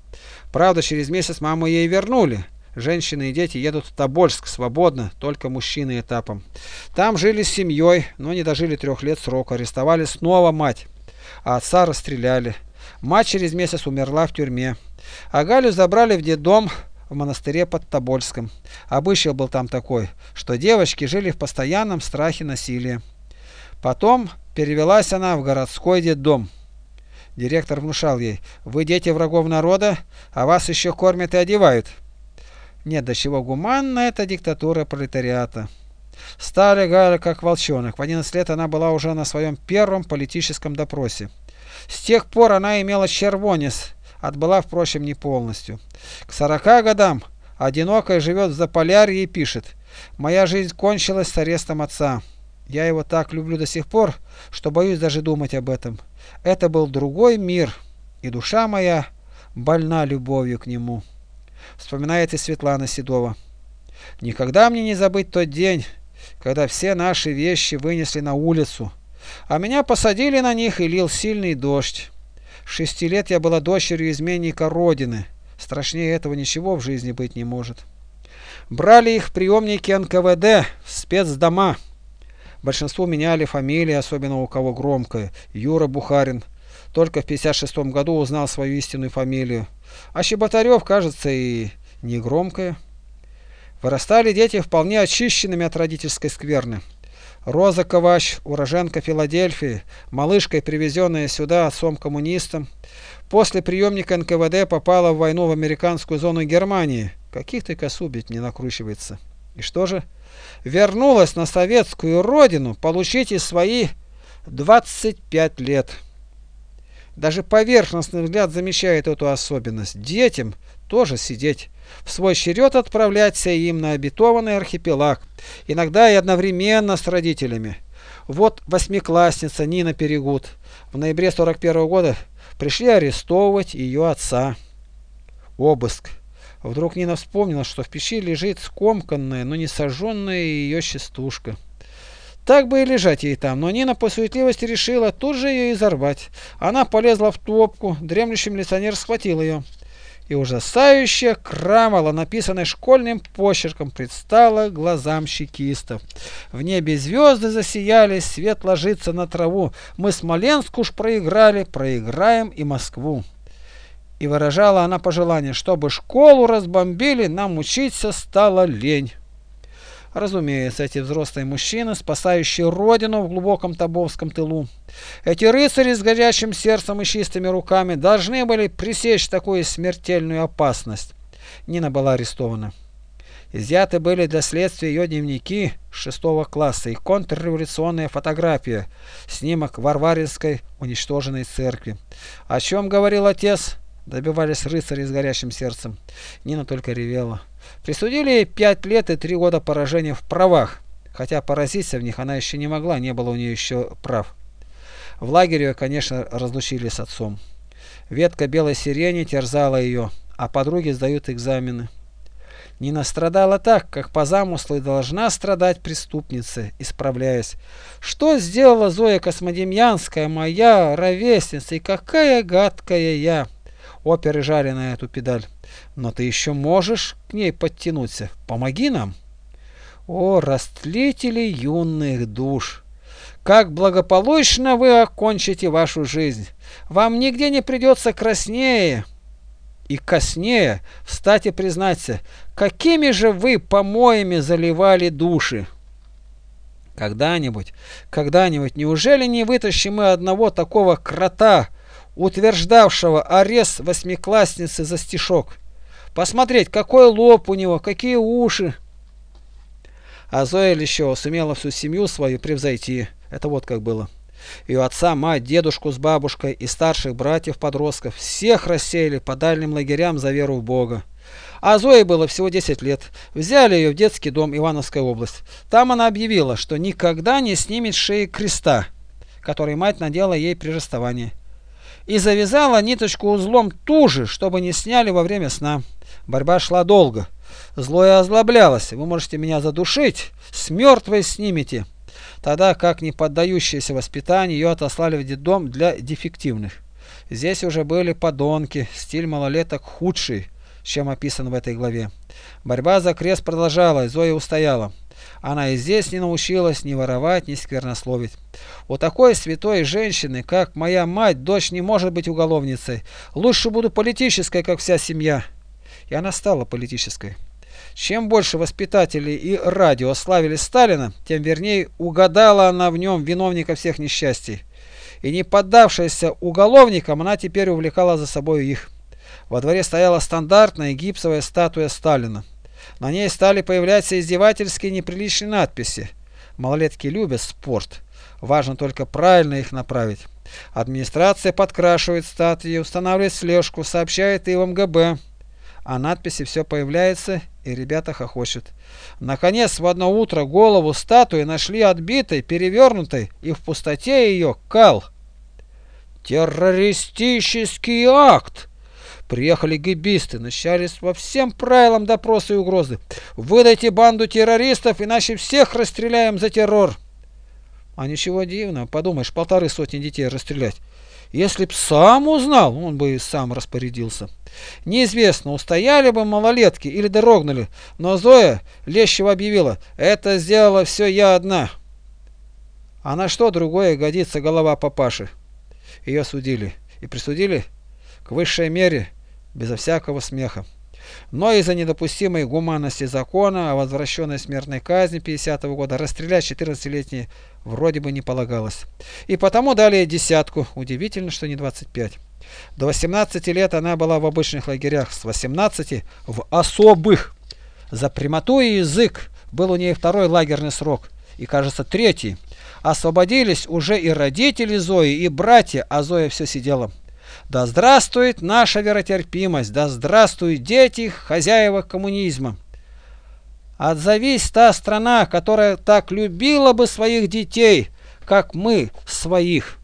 Правда, через месяц маму ей вернули. Женщины и дети едут в Тобольск свободно, только мужчины этапом. Там жили с семьей, но не дожили трех лет срока. Арестовали снова мать, а отца расстреляли. Мать через месяц умерла в тюрьме. А Галю забрали в детдом в монастыре под Тобольском. Обычай был там такой, что девочки жили в постоянном страхе насилия. Потом перевелась она в городской детдом. Директор внушал ей, вы дети врагов народа, а вас еще кормят и одевают. Нет, до чего гуманна эта диктатура пролетариата. Старая Галя как волчонок. В 11 лет она была уже на своем первом политическом допросе. С тех пор она имела червонец, отбыла, впрочем, не полностью. К 40 годам одинокая живет в Заполярье и пишет «Моя жизнь кончилась с арестом отца». Я его так люблю до сих пор, что боюсь даже думать об этом. Это был другой мир, и душа моя больна любовью к нему. Вспоминает и Светлана Седова. Никогда мне не забыть тот день, когда все наши вещи вынесли на улицу, а меня посадили на них и лил сильный дождь. Шести лет я была дочерью изменника Родины. Страшнее этого ничего в жизни быть не может. Брали их приемники НКВД в спецдома. Большинство меняли фамилии, особенно у кого громкая. Юра Бухарин. Только в 56 году узнал свою истинную фамилию. А Щеботарев, кажется, и не громкая. Вырастали дети вполне очищенными от родительской скверны. Роза Ковач, уроженка Филадельфии, малышкой, привезенная сюда отцом-коммунистом, после приемника НКВД попала в войну в американскую зону Германии. Каких ты косубить не накручивается. И что же? Вернулась на советскую родину, получите свои 25 лет. Даже поверхностный взгляд замечает эту особенность. Детям тоже сидеть. В свой черед отправляться им на обетованный архипелаг. Иногда и одновременно с родителями. Вот восьмиклассница Нина Перегуд. В ноябре 41 года пришли арестовывать ее отца. Обыск. Вдруг Нина вспомнила, что в печи лежит скомканная, но не сожженная ее частушка. Так бы и лежать ей там, но Нина по суетливости решила тут же ее изорвать. Она полезла в топку, дремлющий милиционер схватил ее. И ужасающая крамола, написанная школьным почерком, предстала глазам чекистов. В небе звезды засияли, свет ложится на траву. Мы Смоленск уж проиграли, проиграем и Москву и выражала она пожелание, чтобы школу разбомбили, нам учиться стало лень. Разумеется, эти взрослые мужчины, спасающие родину в глубоком Тобовском тылу, эти рыцари с горячим сердцем и чистыми руками должны были пресечь такую смертельную опасность. Нина была арестована. Изъяты были для следствия ее дневники шестого класса и контрреволюционная фотография, снимок Варваринской уничтоженной церкви. О чем говорил отец? Добивались рыцари с горящим сердцем. Нина только ревела. Присудили пять лет и три года поражения в правах, хотя поразиться в них она еще не могла, не было у нее еще прав. В лагере ее, конечно, разлучили с отцом. Ветка белой сирени терзала ее, а подруги сдают экзамены. Нина страдала так, как по замыслу и должна страдать преступница, исправляясь. Что сделала Зоя Космодемьянская, моя ровесница, и какая гадкая я! Оперы жали на эту педаль. Но ты еще можешь к ней подтянуться. Помоги нам. О, растлители юных душ! Как благополучно вы окончите вашу жизнь! Вам нигде не придется краснее и коснее встать и признаться, какими же вы помоями заливали души. Когда-нибудь, когда-нибудь, неужели не вытащим мы одного такого крота, утверждавшего арест восьмиклассницы за стишок? Посмотреть, какой лоб у него, какие уши. А Зоя Лещева сумела всю семью свою превзойти. Это вот как было. Ее отца, мать, дедушку с бабушкой и старших братьев-подростков всех рассеяли по дальним лагерям за веру в Бога. А Зое было всего 10 лет. Взяли ее в детский дом Ивановская область. Там она объявила, что никогда не снимет шеи креста, который мать надела ей при расставании. И завязала ниточку узлом ту же, чтобы не сняли во время сна. Борьба шла долго. Злое озлоблялось. Вы можете меня задушить, с мертвой снимете. Тогда, как не поддающаяся воспитанию, ее отослали в детдом для дефективных. Здесь уже были подонки, стиль малолеток худший чем описан в этой главе. Борьба за крест продолжалась, Зоя устояла. Она и здесь не научилась ни воровать, ни сквернословить. У такой святой женщины, как моя мать, дочь не может быть уголовницей. Лучше буду политической, как вся семья. И она стала политической. Чем больше воспитателей и радио славили Сталина, тем вернее угадала она в нем виновника всех несчастий. И не поддавшаяся уголовникам, она теперь увлекала за собой их. Во дворе стояла стандартная гипсовая статуя Сталина. На ней стали появляться издевательские неприличные надписи. Малолетки любят спорт. Важно только правильно их направить. Администрация подкрашивает статуи, устанавливает слежку, сообщает и в МГБ. А надписи все появляются, и ребята хохочут. Наконец, в одно утро голову статуи нашли отбитой, перевернутой, и в пустоте ее кал. Террористический акт! Приехали гибисты, начались во всем правилам допроса и угрозы. Выдайте банду террористов, иначе всех расстреляем за террор. А ничего дивного, подумаешь, полторы сотни детей расстрелять. Если б сам узнал, он бы и сам распорядился. Неизвестно, устояли бы малолетки или дрогнули, но Зоя Лещева объявила, это сделала все я одна. А на что другое годится голова папаши? Ее судили. И присудили к высшей мере безо всякого смеха. Но из-за недопустимой гуманности закона о возвращенной смертной казни 50 -го года расстрелять 14-летней вроде бы не полагалось. И потому дали десятку. Удивительно, что не 25. До 18 лет она была в обычных лагерях, с 18 в особых. За прямоту и язык был у нее второй лагерный срок, и, кажется, третий. Освободились уже и родители Зои, и братья, а Зоя все сидела. Да здравствует наша веротерпимость, да здравствуют дети, хозяева коммунизма. Отзовись та страна, которая так любила бы своих детей, как мы своих.